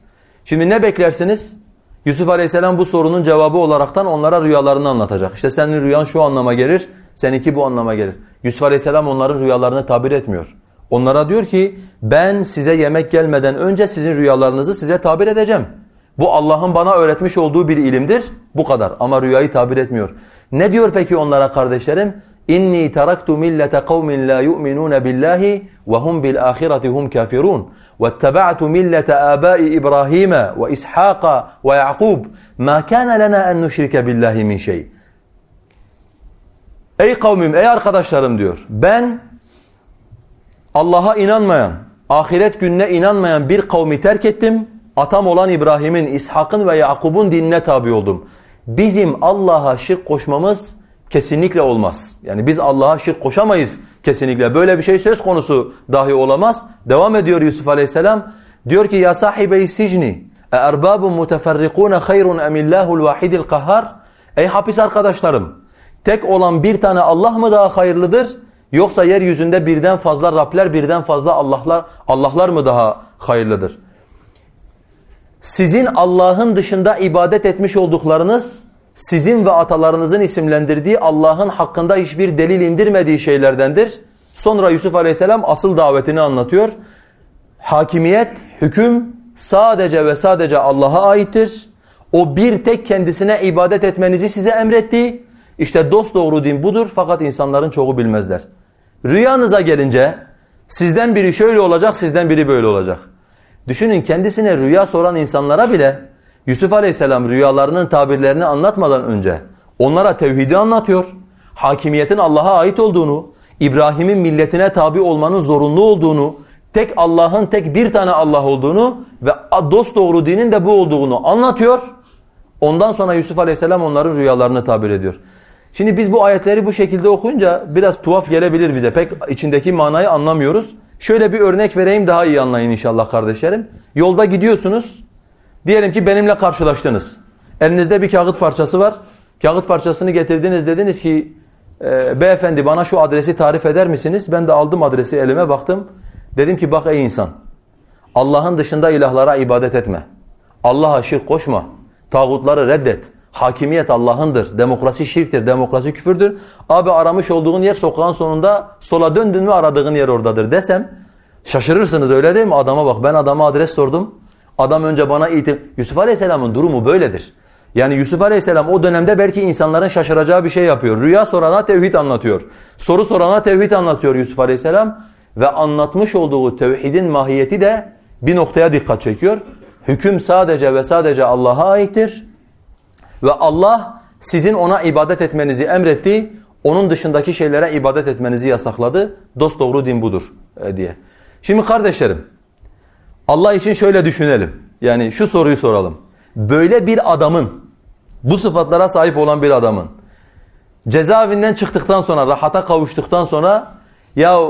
Şimdi ne beklersiniz? Yusuf Aleyhisselam bu sorunun cevabı olaraktan onlara rüyalarını anlatacak. İşte senin rüyan şu anlama gelir, seninki bu anlama gelir. Yusuf Aleyhisselam onların rüyalarını tabir etmiyor. Onlara diyor ki ben size yemek gelmeden önce sizin rüyalarınızı size tabir edeceğim. Bu Allah'ın bana öğretmiş olduğu bir ilimdir. Bu kadar ama rüyayı tabir etmiyor. Ne diyor peki onlara kardeşlerim? İnni taraktu millete kavmin la yu'minun billahi ve hum bil ahireti hum kafirun. Vettaba'tu millete abai İbrahim ve İshak ve Yakub. Ma kana lana en nüşrike billahi min şey. Ey kavmim, ey arkadaşlarım diyor. Ben Allah'a inanmayan, ahiret gününe inanmayan bir kavmi terk ettim. Atam olan İbrahim'in, İshak'ın ve Yakub'un dinine tabi oldum. Bizim Allah'a şirk koşmamız kesinlikle olmaz. Yani biz Allah'a şirk koşamayız kesinlikle. Böyle bir şey söz konusu dahi olamaz. Devam ediyor Yusuf Aleyhisselam. Diyor ki ya sahibeyi sicni e erbabun muteferrikun hayrun emillahul vahidil kahhar. Ey hapis arkadaşlarım tek olan bir tane Allah mı daha hayırlıdır yoksa yeryüzünde birden fazla Rabler birden fazla Allahlar Allahlar mı daha hayırlıdır? Sizin Allah'ın dışında ibadet etmiş olduklarınız sizin ve atalarınızın isimlendirdiği Allah'ın hakkında hiçbir delil indirmediği şeylerdendir. Sonra Yusuf Aleyhisselam asıl davetini anlatıyor. Hakimiyet, hüküm sadece ve sadece Allah'a aittir. O bir tek kendisine ibadet etmenizi size emretti. İşte dost doğru din budur fakat insanların çoğu bilmezler. Rüyanıza gelince sizden biri şöyle olacak, sizden biri böyle olacak. Düşünün kendisine rüya soran insanlara bile Yusuf Aleyhisselam rüyalarının tabirlerini anlatmadan önce onlara tevhidi anlatıyor. Hakimiyetin Allah'a ait olduğunu, İbrahim'in milletine tabi olmanın zorunlu olduğunu, tek Allah'ın tek bir tane Allah olduğunu ve dost doğru dinin de bu olduğunu anlatıyor. Ondan sonra Yusuf Aleyhisselam onların rüyalarını tabir ediyor. Şimdi biz bu ayetleri bu şekilde okuyunca biraz tuhaf gelebilir bize. Pek içindeki manayı anlamıyoruz. Şöyle bir örnek vereyim daha iyi anlayın inşallah kardeşlerim. Yolda gidiyorsunuz. Diyelim ki benimle karşılaştınız. Elinizde bir kağıt parçası var. Kağıt parçasını getirdiniz dediniz ki e, beyefendi bana şu adresi tarif eder misiniz? Ben de aldım adresi elime baktım. Dedim ki bak ey insan Allah'ın dışında ilahlara ibadet etme. Allah'a şirk koşma. Tağutları reddet. Hakimiyet Allah'ındır. Demokrasi şirktir. Demokrasi küfürdür. Abi aramış olduğun yer sokağın sonunda sola döndün mü aradığın yer oradadır desem şaşırırsınız öyle değil mi? Adama bak ben adama adres sordum. Adam önce bana itim. Yusuf Aleyhisselam'ın durumu böyledir. Yani Yusuf Aleyhisselam o dönemde belki insanların şaşıracağı bir şey yapıyor. Rüya sorana tevhid anlatıyor. Soru sorana tevhid anlatıyor Yusuf Aleyhisselam. Ve anlatmış olduğu tevhidin mahiyeti de bir noktaya dikkat çekiyor. Hüküm sadece ve sadece Allah'a aittir. Ve Allah sizin ona ibadet etmenizi emretti. Onun dışındaki şeylere ibadet etmenizi yasakladı. Dost doğru din budur e, diye. Şimdi kardeşlerim Allah için şöyle düşünelim. Yani şu soruyu soralım. Böyle bir adamın bu sıfatlara sahip olan bir adamın cezaevinden çıktıktan sonra rahata kavuştuktan sonra ya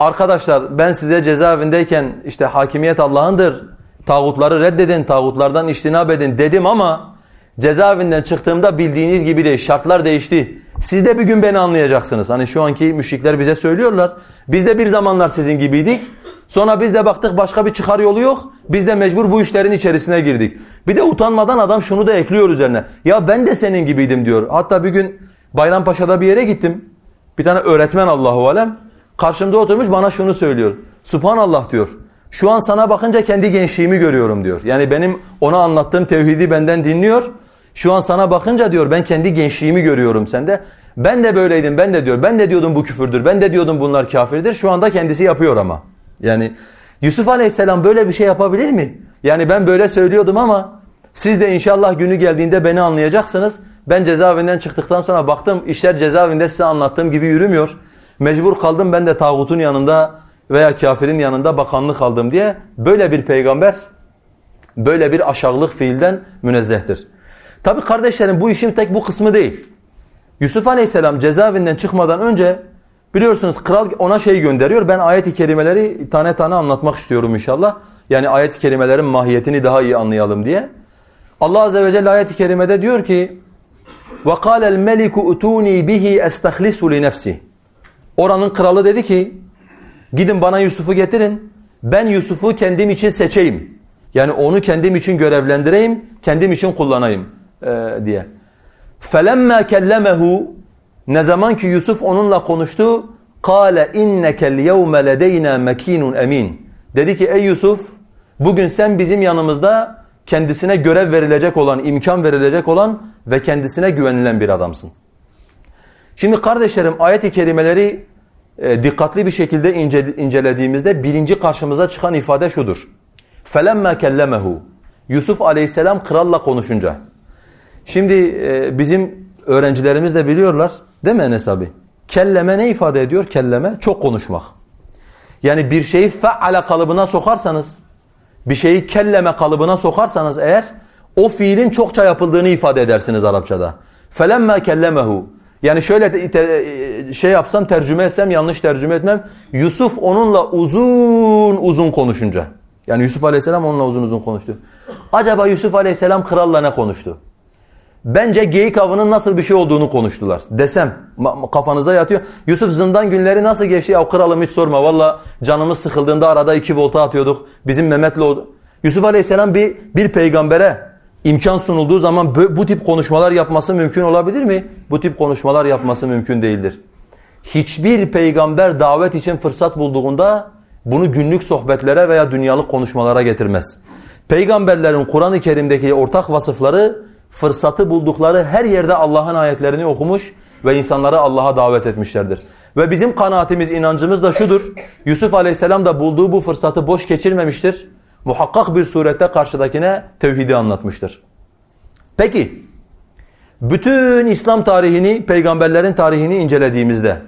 arkadaşlar ben size cezaevindeyken işte hakimiyet Allah'ındır tağutları reddedin tağutlardan iştinab edin dedim ama cezaevinden çıktığımda bildiğiniz gibi değil şartlar değişti. Siz de bir gün beni anlayacaksınız. Hani şu anki müşrikler bize söylüyorlar. Biz de bir zamanlar sizin gibiydik. Sonra biz de baktık başka bir çıkar yolu yok. Biz de mecbur bu işlerin içerisine girdik. Bir de utanmadan adam şunu da ekliyor üzerine. Ya ben de senin gibiydim diyor. Hatta bir gün Bayrampaşa'da bir yere gittim. Bir tane öğretmen Allahu alem karşımda oturmuş bana şunu söylüyor. Subhanallah diyor. Şu an sana bakınca kendi gençliğimi görüyorum diyor. Yani benim ona anlattığım tevhidi benden dinliyor. Şu an sana bakınca diyor ben kendi gençliğimi görüyorum sende. Ben de böyleydim ben de diyor. Ben de diyordum bu küfürdür. Ben de diyordum bunlar kafirdir. Şu anda kendisi yapıyor ama. Yani Yusuf Aleyhisselam böyle bir şey yapabilir mi? Yani ben böyle söylüyordum ama siz de inşallah günü geldiğinde beni anlayacaksınız. Ben cezaevinden çıktıktan sonra baktım işler cezaevinde size anlattığım gibi yürümüyor. Mecbur kaldım ben de tağutun yanında veya kafirin yanında bakanlık aldım diye böyle bir peygamber böyle bir aşağılık fiilden münezzehtir. Tabi kardeşlerim bu işin tek bu kısmı değil. Yusuf Aleyhisselam cezaevinden çıkmadan önce biliyorsunuz kral ona şey gönderiyor. Ben ayet-i kerimeleri tane tane anlatmak istiyorum inşallah. Yani ayet-i kerimelerin mahiyetini daha iyi anlayalım diye. Allah Azze ve Celle ayet-i kerimede diyor ki وَقَالَ الْمَلِكُ اُتُونِي بِهِ اَسْتَخْلِسُ لِنَفْسِ Oranın kralı dedi ki gidin bana Yusuf'u getirin. Ben Yusuf'u kendim için seçeyim. Yani onu kendim için görevlendireyim, kendim için kullanayım e, diye. فَلَمَّا كَلَّمَهُ Ne zaman ki Yusuf onunla konuştu, قَالَ اِنَّكَ الْيَوْمَ لَدَيْنَا مَك۪ينٌ emin. Dedi ki ey Yusuf, bugün sen bizim yanımızda kendisine görev verilecek olan, imkan verilecek olan ve kendisine güvenilen bir adamsın. Şimdi kardeşlerim ayet-i kerimeleri e, dikkatli bir şekilde ince, incelediğimizde birinci karşımıza çıkan ifade şudur. فَلَمَّا كَلَّمَهُ Yusuf aleyhisselam kralla konuşunca. Şimdi e, bizim öğrencilerimiz de biliyorlar değil mi Enes abi? Kelleme ne ifade ediyor? Kelleme çok konuşmak. Yani bir şeyi feala kalıbına sokarsanız, bir şeyi kelleme kalıbına sokarsanız eğer o fiilin çokça yapıldığını ifade edersiniz Arapçada. Felemma kellemehu. Yani şöyle e, şey yapsam tercüme etsem yanlış tercüme etmem. Yusuf onunla uzun uzun konuşunca. Yani Yusuf Aleyhisselam onunla uzun uzun konuştu. Acaba Yusuf Aleyhisselam kralla ne konuştu? Bence geyik avının nasıl bir şey olduğunu konuştular. Desem kafanıza yatıyor. Yusuf zindan günleri nasıl geçti? Ya kralım hiç sorma. Valla canımız sıkıldığında arada iki volta atıyorduk. Bizim Mehmet'le oldu. Yusuf Aleyhisselam bir, bir peygambere imkan sunulduğu zaman bu tip konuşmalar yapması mümkün olabilir mi? Bu tip konuşmalar yapması mümkün değildir. Hiçbir peygamber davet için fırsat bulduğunda bunu günlük sohbetlere veya dünyalık konuşmalara getirmez. Peygamberlerin Kur'an-ı Kerim'deki ortak vasıfları fırsatı buldukları her yerde Allah'ın ayetlerini okumuş ve insanları Allah'a davet etmişlerdir. Ve bizim kanaatimiz, inancımız da şudur. Yusuf Aleyhisselam da bulduğu bu fırsatı boş geçirmemiştir. Muhakkak bir surette karşıdakine tevhidi anlatmıştır. Peki, bütün İslam tarihini, peygamberlerin tarihini incelediğimizde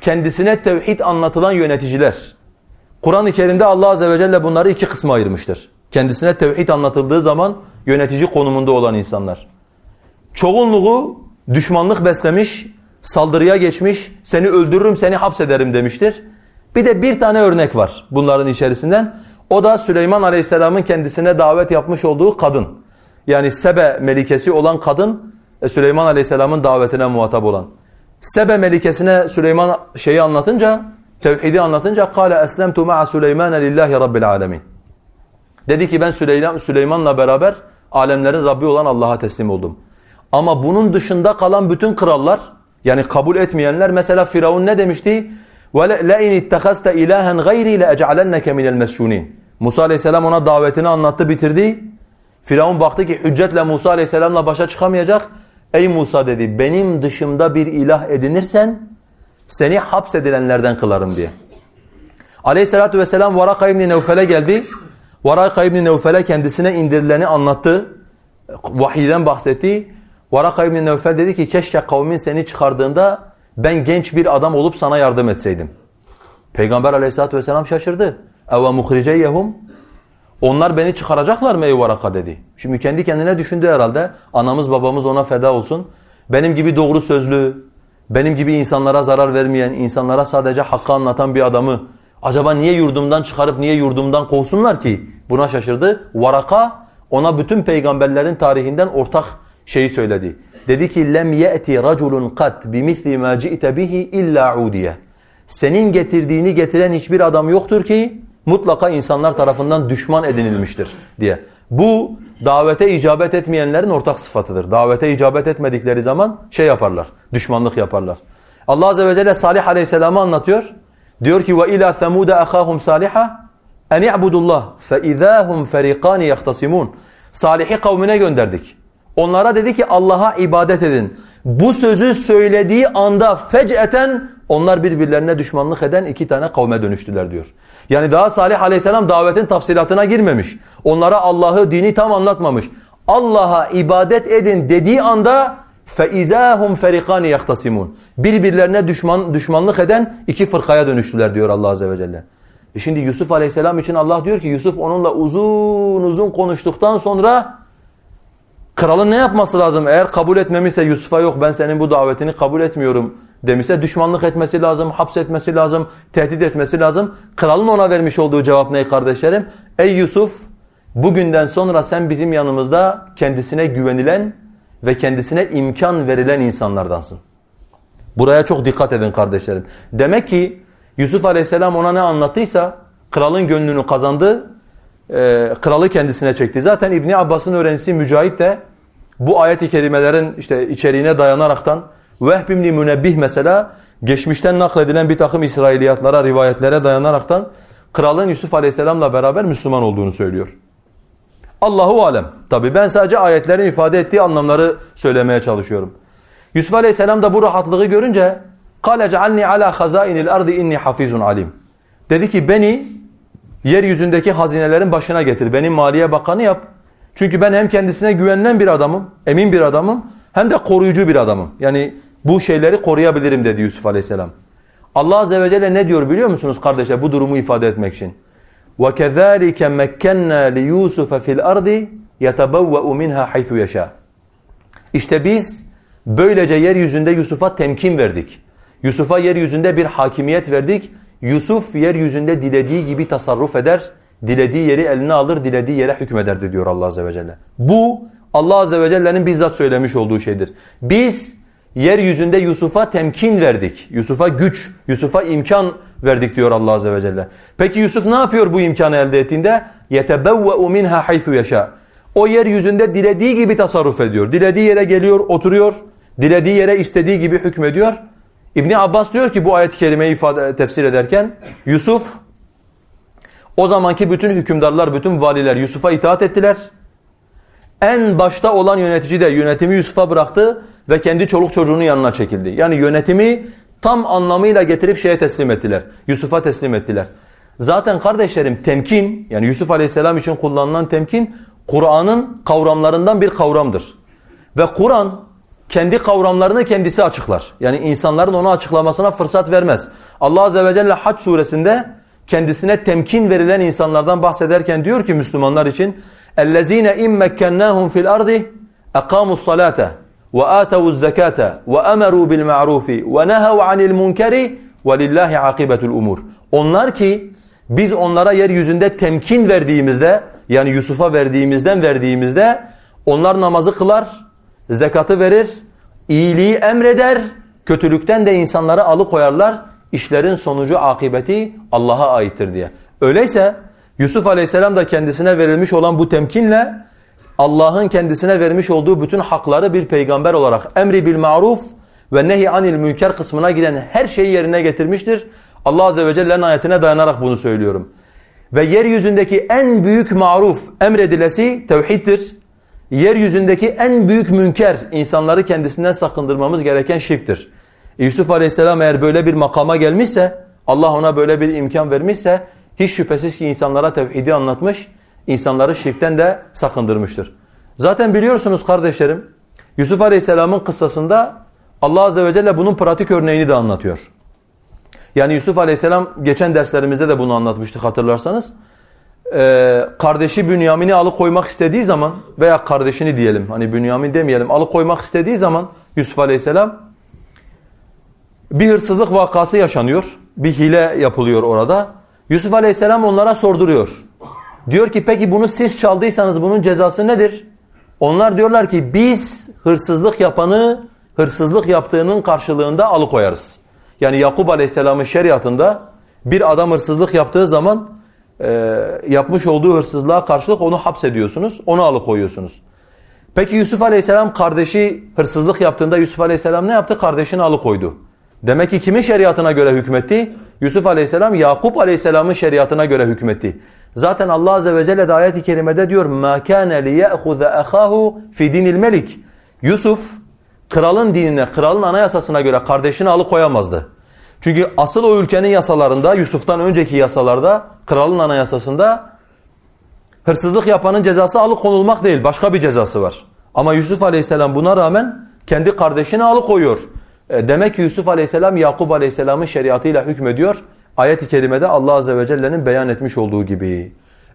kendisine tevhid anlatılan yöneticiler, Kur'an-ı Kerim'de Allah Azze ve Celle bunları iki kısma ayırmıştır. Kendisine tevhid anlatıldığı zaman yönetici konumunda olan insanlar. Çoğunluğu düşmanlık beslemiş, saldırıya geçmiş, seni öldürürüm, seni hapsederim demiştir. Bir de bir tane örnek var bunların içerisinden. O da Süleyman Aleyhisselam'ın kendisine davet yapmış olduğu kadın. Yani Sebe melikesi olan kadın e, Süleyman Aleyhisselam'ın davetine muhatap olan. Sebe melikesine Süleyman şeyi anlatınca, tevhidi anlatınca kâle eslemtu ma'a Süleymane lillahi rabbil alemin. Dedi ki ben Süleyman, Süleyman'la beraber alemlerin Rabbi olan Allah'a teslim oldum. Ama bunun dışında kalan bütün krallar yani kabul etmeyenler mesela Firavun ne demişti? وَلَاِنْ اتَّخَزْتَ اِلَٰهًا غَيْرِي لَاَجْعَلَنَّكَ مِنَ الْمَسْجُونِينَ Musa aleyhisselam ona davetini anlattı bitirdi. Firavun baktı ki hüccetle Musa aleyhisselamla başa çıkamayacak. Ey Musa dedi benim dışımda bir ilah edinirsen seni hapsedilenlerden kılarım diye. Aleyhissalatü vesselam Varaka İbni Nevfel'e geldi. Varaka İbni Nevfel'e kendisine indirileni anlattı. Vahiyden bahsetti. Varaka İbni Nevfel dedi ki keşke kavmin seni çıkardığında ben genç bir adam olup sana yardım etseydim. Peygamber aleyhissalatü vesselam şaşırdı. اَوَ مُخْرِجَيَّهُمْ Onlar beni çıkaracaklar mı ey Varaka dedi. Şimdi kendi kendine düşündü herhalde. Anamız babamız ona feda olsun. Benim gibi doğru sözlü, benim gibi insanlara zarar vermeyen, insanlara sadece hakkı anlatan bir adamı acaba niye yurdumdan çıkarıp niye yurdumdan kovsunlar ki? Buna şaşırdı. Varaka ona bütün peygamberlerin tarihinden ortak şeyi söyledi. Dedi ki lem ye'ti raculun kat bimisli ma ci'te bihi illa udiye. Senin getirdiğini getiren hiçbir adam yoktur ki mutlaka insanlar tarafından düşman edinilmiştir diye. Bu davete icabet etmeyenlerin ortak sıfatıdır. Davete icabet etmedikleri zaman şey yaparlar, düşmanlık yaparlar. Allah azze ve celle Salih aleyhisselamı anlatıyor. Diyor ki ve ila semuda ahahum saliha en i'budullah fe izahum feriqan yahtasimun. Salih'i kavmine gönderdik. Onlara dedi ki Allah'a ibadet edin. Bu sözü söylediği anda fec'eten onlar birbirlerine düşmanlık eden iki tane kavme dönüştüler diyor. Yani daha Salih aleyhisselam davetin tafsilatına girmemiş. Onlara Allah'ı dini tam anlatmamış. Allah'a ibadet edin dediği anda فَاِذَاهُمْ فَرِقَانِ يَخْتَصِمُونَ Birbirlerine düşman, düşmanlık eden iki fırkaya dönüştüler diyor Allah azze ve celle. E şimdi Yusuf aleyhisselam için Allah diyor ki Yusuf onunla uzun uzun konuştuktan sonra kralın ne yapması lazım? Eğer kabul etmemişse Yusuf'a yok ben senin bu davetini kabul etmiyorum demişse düşmanlık etmesi lazım, hapsetmesi lazım, tehdit etmesi lazım. Kralın ona vermiş olduğu cevap ne kardeşlerim? Ey Yusuf bugünden sonra sen bizim yanımızda kendisine güvenilen ve kendisine imkan verilen insanlardansın. Buraya çok dikkat edin kardeşlerim. Demek ki Yusuf Aleyhisselam ona ne anlattıysa kralın gönlünü kazandı, e, kralı kendisine çekti. Zaten İbni Abbas'ın öğrencisi Mücahit de bu ayet-i kerimelerin işte içeriğine dayanaraktan Vehb ibn Münebbih mesela geçmişten nakledilen bir takım İsrailiyatlara, rivayetlere dayanaraktan kralın Yusuf Aleyhisselam'la beraber Müslüman olduğunu söylüyor. Allahu alem. Tabi ben sadece ayetlerin ifade ettiği anlamları söylemeye çalışıyorum. Yusuf Aleyhisselam da bu rahatlığı görünce قَالَ جَعَلْنِي عَلَى خَزَائِنِ الْأَرْضِ اِنِّي حَفِيزٌ alim. Dedi ki beni yeryüzündeki hazinelerin başına getir. Benim maliye bakanı yap. Çünkü ben hem kendisine güvenilen bir adamım, emin bir adamım hem de koruyucu bir adamım. Yani bu şeyleri koruyabilirim dedi Yusuf Aleyhisselam. Allah Azze ve Celle ne diyor biliyor musunuz kardeşler bu durumu ifade etmek için? وَكَذَٰلِكَ مَكَّنَّا لِيُوسُفَ فِي الْأَرْضِ يَتَبَوَّأُ مِنْهَا حَيْثُ يَشَاءُ İşte biz böylece yeryüzünde Yusuf'a temkin verdik. Yusuf'a yeryüzünde bir hakimiyet verdik. Yusuf yeryüzünde dilediği gibi tasarruf eder, dilediği yeri eline alır, dilediği yere hükmederdi diyor Allah Azze ve Celle. Bu Allah Azze ve Celle'nin bizzat söylemiş olduğu şeydir. Biz yeryüzünde Yusuf'a temkin verdik. Yusuf'a güç, Yusuf'a imkan verdik diyor Allah Azze ve Celle. Peki Yusuf ne yapıyor bu imkanı elde ettiğinde? يَتَبَوَّأُ مِنْهَا حَيْثُ يَشَاءُ O yeryüzünde dilediği gibi tasarruf ediyor. Dilediği yere geliyor, oturuyor. Dilediği yere istediği gibi hükmediyor. İbni Abbas diyor ki bu ayet-i kerimeyi ifade, tefsir ederken Yusuf o zamanki bütün hükümdarlar, bütün valiler Yusuf'a itaat ettiler. En başta olan yönetici de yönetimi Yusuf'a bıraktı ve kendi çoluk çocuğunun yanına çekildi. Yani yönetimi tam anlamıyla getirip şeye teslim ettiler. Yusuf'a teslim ettiler. Zaten kardeşlerim temkin yani Yusuf Aleyhisselam için kullanılan temkin Kur'an'ın kavramlarından bir kavramdır. Ve Kur'an kendi kavramlarını kendisi açıklar. Yani insanların onu açıklamasına fırsat vermez. Allah Azze ve Celle Hac suresinde kendisine temkin verilen insanlardan bahsederken diyor ki Müslümanlar için اَلَّذ۪ينَ اِمْ مَكَّنَّاهُمْ فِي الْأَرْضِ اَقَامُوا الصَّلَاةَ وآتوا الزكاة وأمروا بالمعروف ونهوا عن المنكر ولله عاقبة الأمور. Onlar ki biz onlara yeryüzünde temkin verdiğimizde yani Yusuf'a verdiğimizden verdiğimizde onlar namazı kılar, zekatı verir, iyiliği emreder, kötülükten de insanları alıkoyarlar. İşlerin sonucu akıbeti Allah'a aittir diye. Öyleyse Yusuf Aleyhisselam da kendisine verilmiş olan bu temkinle Allah'ın kendisine vermiş olduğu bütün hakları bir peygamber olarak emri bil maruf ve nehi anil münker kısmına giren her şeyi yerine getirmiştir. Allah Azze ve Celle'nin ayetine dayanarak bunu söylüyorum. Ve yeryüzündeki en büyük maruf emredilesi tevhiddir. Yeryüzündeki en büyük münker insanları kendisinden sakındırmamız gereken şirktir. Yusuf Aleyhisselam eğer böyle bir makama gelmişse, Allah ona böyle bir imkan vermişse hiç şüphesiz ki insanlara tevhidi anlatmış, insanları şirkten de sakındırmıştır. Zaten biliyorsunuz kardeşlerim, Yusuf Aleyhisselam'ın kıssasında Allah Azze ve Celle bunun pratik örneğini de anlatıyor. Yani Yusuf Aleyhisselam geçen derslerimizde de bunu anlatmıştık hatırlarsanız. Ee, kardeşi Bünyamin'i alıkoymak istediği zaman veya kardeşini diyelim hani Bünyamin demeyelim alıkoymak istediği zaman Yusuf Aleyhisselam bir hırsızlık vakası yaşanıyor. Bir hile yapılıyor orada. Yusuf Aleyhisselam onlara sorduruyor. Diyor ki peki bunu siz çaldıysanız bunun cezası nedir? Onlar diyorlar ki biz hırsızlık yapanı hırsızlık yaptığının karşılığında alıkoyarız. Yani Yakup Aleyhisselam'ın şeriatında bir adam hırsızlık yaptığı zaman e, yapmış olduğu hırsızlığa karşılık onu hapsediyorsunuz, onu alıkoyuyorsunuz. Peki Yusuf Aleyhisselam kardeşi hırsızlık yaptığında Yusuf Aleyhisselam ne yaptı? Kardeşini alıkoydu. Demek ki kimin şeriatına göre hükmetti? Yusuf Aleyhisselam Yakup Aleyhisselam'ın şeriatına göre hükmetti. Zaten Allah Azze ve Celle de ayet-i kerimede diyor مَا كَانَ لِيَأْخُذَ أَخَاهُ فِي دِينِ الْمَلِكِ Yusuf kralın dinine, kralın anayasasına göre kardeşini alıkoyamazdı. Çünkü asıl o ülkenin yasalarında, Yusuf'tan önceki yasalarda, kralın anayasasında hırsızlık yapanın cezası alıkonulmak değil, başka bir cezası var. Ama Yusuf Aleyhisselam buna rağmen kendi kardeşini alıkoyuyor. E, demek ki Yusuf Aleyhisselam Yakup Aleyhisselam'ın şeriatıyla hükmediyor. Ayet-i kerimede Allah Azze ve Celle'nin beyan etmiş olduğu gibi.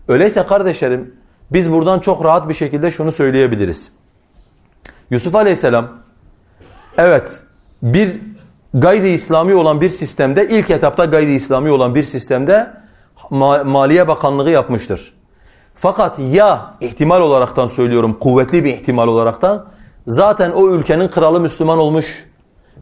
Öyleyse kardeşlerim biz buradan çok rahat bir şekilde şunu söyleyebiliriz. Yusuf Aleyhisselam evet bir gayri İslami olan bir sistemde ilk etapta gayri İslami olan bir sistemde Maliye Bakanlığı yapmıştır. Fakat ya ihtimal olaraktan söylüyorum kuvvetli bir ihtimal olaraktan zaten o ülkenin kralı Müslüman olmuş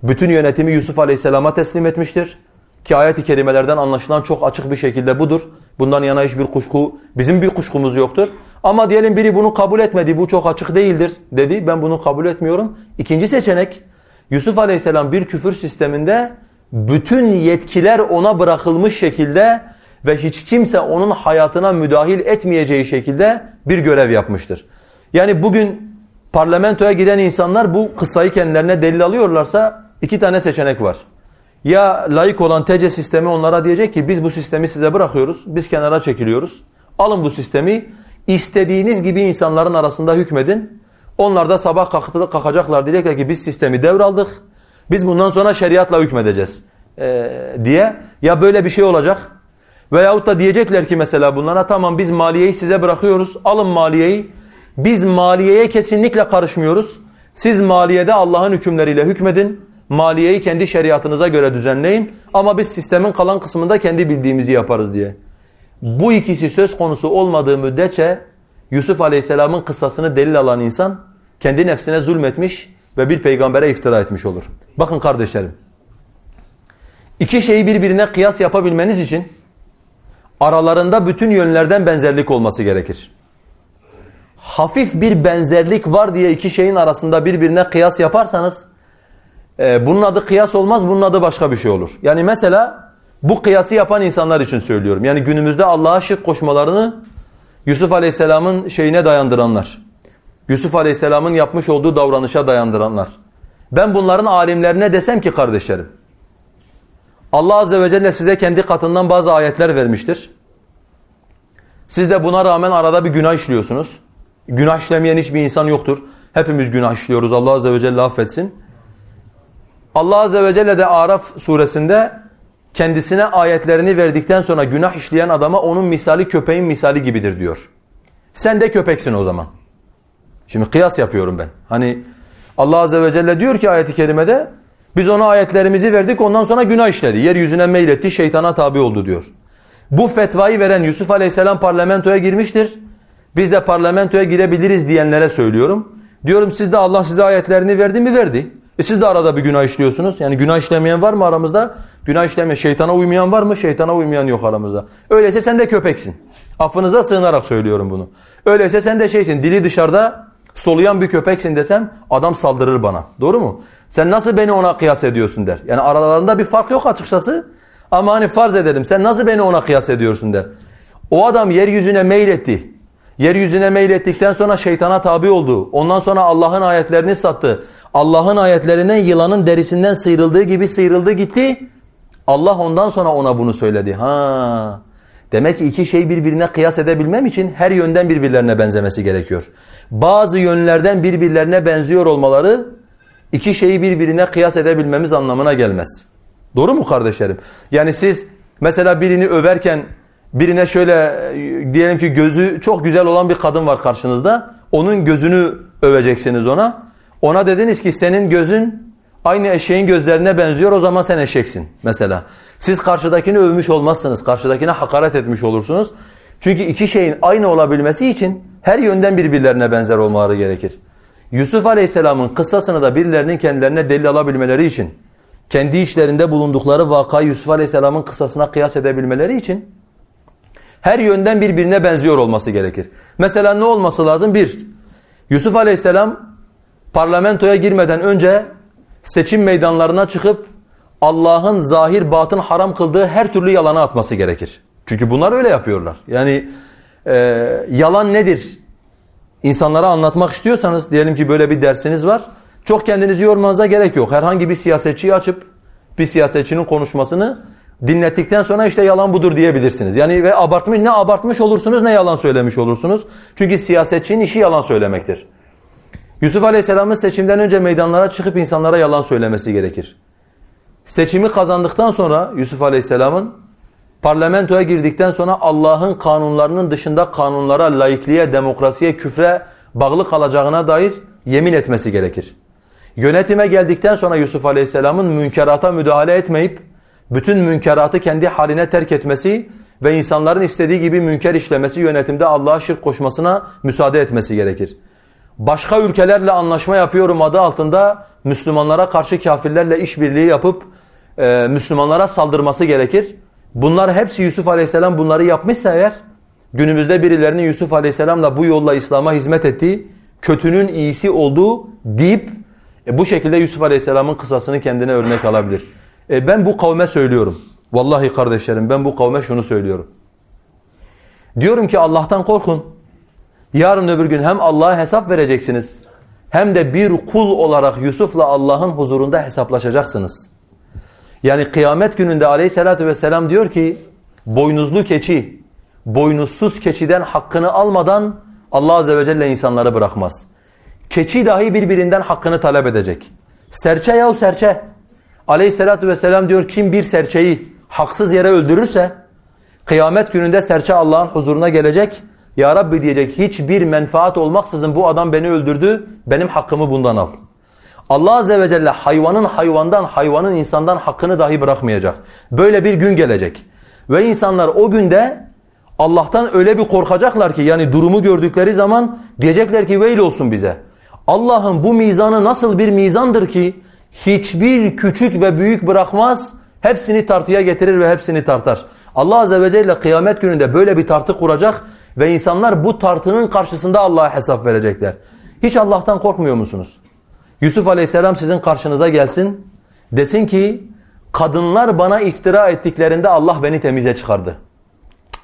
bütün yönetimi Yusuf Aleyhisselam'a teslim etmiştir. Ki ayet-i kerimelerden anlaşılan çok açık bir şekilde budur. Bundan yana hiçbir kuşku, bizim bir kuşkumuz yoktur. Ama diyelim biri bunu kabul etmedi, bu çok açık değildir dedi. Ben bunu kabul etmiyorum. İkinci seçenek, Yusuf Aleyhisselam bir küfür sisteminde bütün yetkiler ona bırakılmış şekilde ve hiç kimse onun hayatına müdahil etmeyeceği şekilde bir görev yapmıştır. Yani bugün parlamentoya giden insanlar bu kıssayı kendilerine delil alıyorlarsa iki tane seçenek var. Ya layık olan TC sistemi onlara diyecek ki biz bu sistemi size bırakıyoruz, biz kenara çekiliyoruz. Alın bu sistemi, istediğiniz gibi insanların arasında hükmedin. Onlar da sabah kalkacaklar diyecekler ki biz sistemi devraldık, biz bundan sonra şeriatla hükmedeceğiz ee, diye. Ya böyle bir şey olacak veyahut da diyecekler ki mesela bunlara tamam biz maliyeyi size bırakıyoruz, alın maliyeyi. Biz maliyeye kesinlikle karışmıyoruz. Siz maliyede Allah'ın hükümleriyle hükmedin maliyeyi kendi şeriatınıza göre düzenleyin ama biz sistemin kalan kısmında kendi bildiğimizi yaparız diye. Bu ikisi söz konusu olmadığı müddetçe Yusuf Aleyhisselam'ın kıssasını delil alan insan kendi nefsine zulmetmiş ve bir peygambere iftira etmiş olur. Bakın kardeşlerim. İki şeyi birbirine kıyas yapabilmeniz için aralarında bütün yönlerden benzerlik olması gerekir. Hafif bir benzerlik var diye iki şeyin arasında birbirine kıyas yaparsanız ee, bunun adı kıyas olmaz, bunun adı başka bir şey olur. Yani mesela bu kıyası yapan insanlar için söylüyorum. Yani günümüzde Allah'a şirk koşmalarını Yusuf Aleyhisselam'ın şeyine dayandıranlar. Yusuf Aleyhisselam'ın yapmış olduğu davranışa dayandıranlar. Ben bunların alimlerine desem ki kardeşlerim, Allah Azze ve Celle size kendi katından bazı ayetler vermiştir. Siz de buna rağmen arada bir günah işliyorsunuz. Günah işlemeyen hiçbir insan yoktur. Hepimiz günah işliyoruz. Allah Azze ve Celle affetsin. Allah Azze ve Celle de Araf suresinde kendisine ayetlerini verdikten sonra günah işleyen adama onun misali köpeğin misali gibidir diyor. Sen de köpeksin o zaman. Şimdi kıyas yapıyorum ben. Hani Allah Azze ve Celle diyor ki ayeti kerimede biz ona ayetlerimizi verdik ondan sonra günah işledi. Yeryüzüne meyletti şeytana tabi oldu diyor. Bu fetvayı veren Yusuf Aleyhisselam parlamentoya girmiştir. Biz de parlamentoya girebiliriz diyenlere söylüyorum. Diyorum siz de Allah size ayetlerini verdi mi? Verdi. E siz de arada bir günah işliyorsunuz. Yani günah işlemeyen var mı aramızda? Günah işlemeyen, şeytana uymayan var mı? Şeytana uymayan yok aramızda. Öyleyse sen de köpeksin. Affınıza sığınarak söylüyorum bunu. Öyleyse sen de şeysin, dili dışarıda soluyan bir köpeksin desem adam saldırır bana. Doğru mu? Sen nasıl beni ona kıyas ediyorsun der. Yani aralarında bir fark yok açıkçası. Ama hani farz edelim sen nasıl beni ona kıyas ediyorsun der. O adam yeryüzüne meyletti. Yeryüzüne meylettikten sonra şeytana tabi oldu. Ondan sonra Allah'ın ayetlerini sattı. Allah'ın ayetlerinden yılanın derisinden sıyrıldığı gibi sıyrıldı gitti. Allah ondan sonra ona bunu söyledi. Ha. Demek ki iki şey birbirine kıyas edebilmem için her yönden birbirlerine benzemesi gerekiyor. Bazı yönlerden birbirlerine benziyor olmaları iki şeyi birbirine kıyas edebilmemiz anlamına gelmez. Doğru mu kardeşlerim? Yani siz mesela birini överken birine şöyle diyelim ki gözü çok güzel olan bir kadın var karşınızda. Onun gözünü öveceksiniz ona. Ona dediniz ki senin gözün aynı eşeğin gözlerine benziyor o zaman sen eşeksin mesela. Siz karşıdakini övmüş olmazsınız. Karşıdakine hakaret etmiş olursunuz. Çünkü iki şeyin aynı olabilmesi için her yönden birbirlerine benzer olmaları gerekir. Yusuf Aleyhisselam'ın kıssasını da birilerinin kendilerine delil alabilmeleri için, kendi içlerinde bulundukları vakayı Yusuf Aleyhisselam'ın kıssasına kıyas edebilmeleri için her yönden birbirine benziyor olması gerekir. Mesela ne olması lazım? Bir, Yusuf Aleyhisselam parlamentoya girmeden önce seçim meydanlarına çıkıp Allah'ın zahir batın haram kıldığı her türlü yalanı atması gerekir. Çünkü bunlar öyle yapıyorlar. Yani e, yalan nedir? İnsanlara anlatmak istiyorsanız diyelim ki böyle bir dersiniz var. Çok kendinizi yormanıza gerek yok. Herhangi bir siyasetçiyi açıp bir siyasetçinin konuşmasını dinlettikten sonra işte yalan budur diyebilirsiniz. Yani ve abartmış ne abartmış olursunuz ne yalan söylemiş olursunuz. Çünkü siyasetçinin işi yalan söylemektir. Yusuf Aleyhisselam'ın seçimden önce meydanlara çıkıp insanlara yalan söylemesi gerekir. Seçimi kazandıktan sonra Yusuf Aleyhisselam'ın parlamentoya girdikten sonra Allah'ın kanunlarının dışında kanunlara, laikliğe, demokrasiye, küfre bağlı kalacağına dair yemin etmesi gerekir. Yönetime geldikten sonra Yusuf Aleyhisselam'ın münkerata müdahale etmeyip bütün münkeratı kendi haline terk etmesi ve insanların istediği gibi münker işlemesi yönetimde Allah'a şirk koşmasına müsaade etmesi gerekir. Başka ülkelerle anlaşma yapıyorum adı altında Müslümanlara karşı kafirlerle işbirliği yapıp e, Müslümanlara saldırması gerekir. Bunlar hepsi Yusuf Aleyhisselam bunları yapmışsa eğer günümüzde birilerinin Yusuf Aleyhisselam'la bu yolla İslam'a hizmet ettiği kötünün iyisi olduğu deyip e, bu şekilde Yusuf Aleyhisselam'ın kısasını kendine örnek alabilir. E, ben bu kavme söylüyorum. Vallahi kardeşlerim ben bu kavme şunu söylüyorum. Diyorum ki Allah'tan korkun. Yarın öbür gün hem Allah'a hesap vereceksiniz hem de bir kul olarak Yusuf'la Allah'ın huzurunda hesaplaşacaksınız. Yani kıyamet gününde aleyhissalatü vesselam diyor ki boynuzlu keçi, boynuzsuz keçiden hakkını almadan Allah azze ve celle insanları bırakmaz. Keçi dahi birbirinden hakkını talep edecek. Serçe yahu serçe. Aleyhissalatü vesselam diyor kim bir serçeyi haksız yere öldürürse kıyamet gününde serçe Allah'ın huzuruna gelecek. Ya Rabbi diyecek hiçbir menfaat olmaksızın bu adam beni öldürdü benim hakkımı bundan al. Allah Azze ve Celle hayvanın hayvandan, hayvanın insandan hakkını dahi bırakmayacak. Böyle bir gün gelecek. Ve insanlar o günde Allah'tan öyle bir korkacaklar ki yani durumu gördükleri zaman diyecekler ki veil olsun bize. Allah'ın bu mizanı nasıl bir mizandır ki hiçbir küçük ve büyük bırakmaz, hepsini tartıya getirir ve hepsini tartar. Allah Azze ve Celle kıyamet gününde böyle bir tartı kuracak ve insanlar bu tartının karşısında Allah'a hesap verecekler. Hiç Allah'tan korkmuyor musunuz? Yusuf Aleyhisselam sizin karşınıza gelsin. Desin ki kadınlar bana iftira ettiklerinde Allah beni temize çıkardı.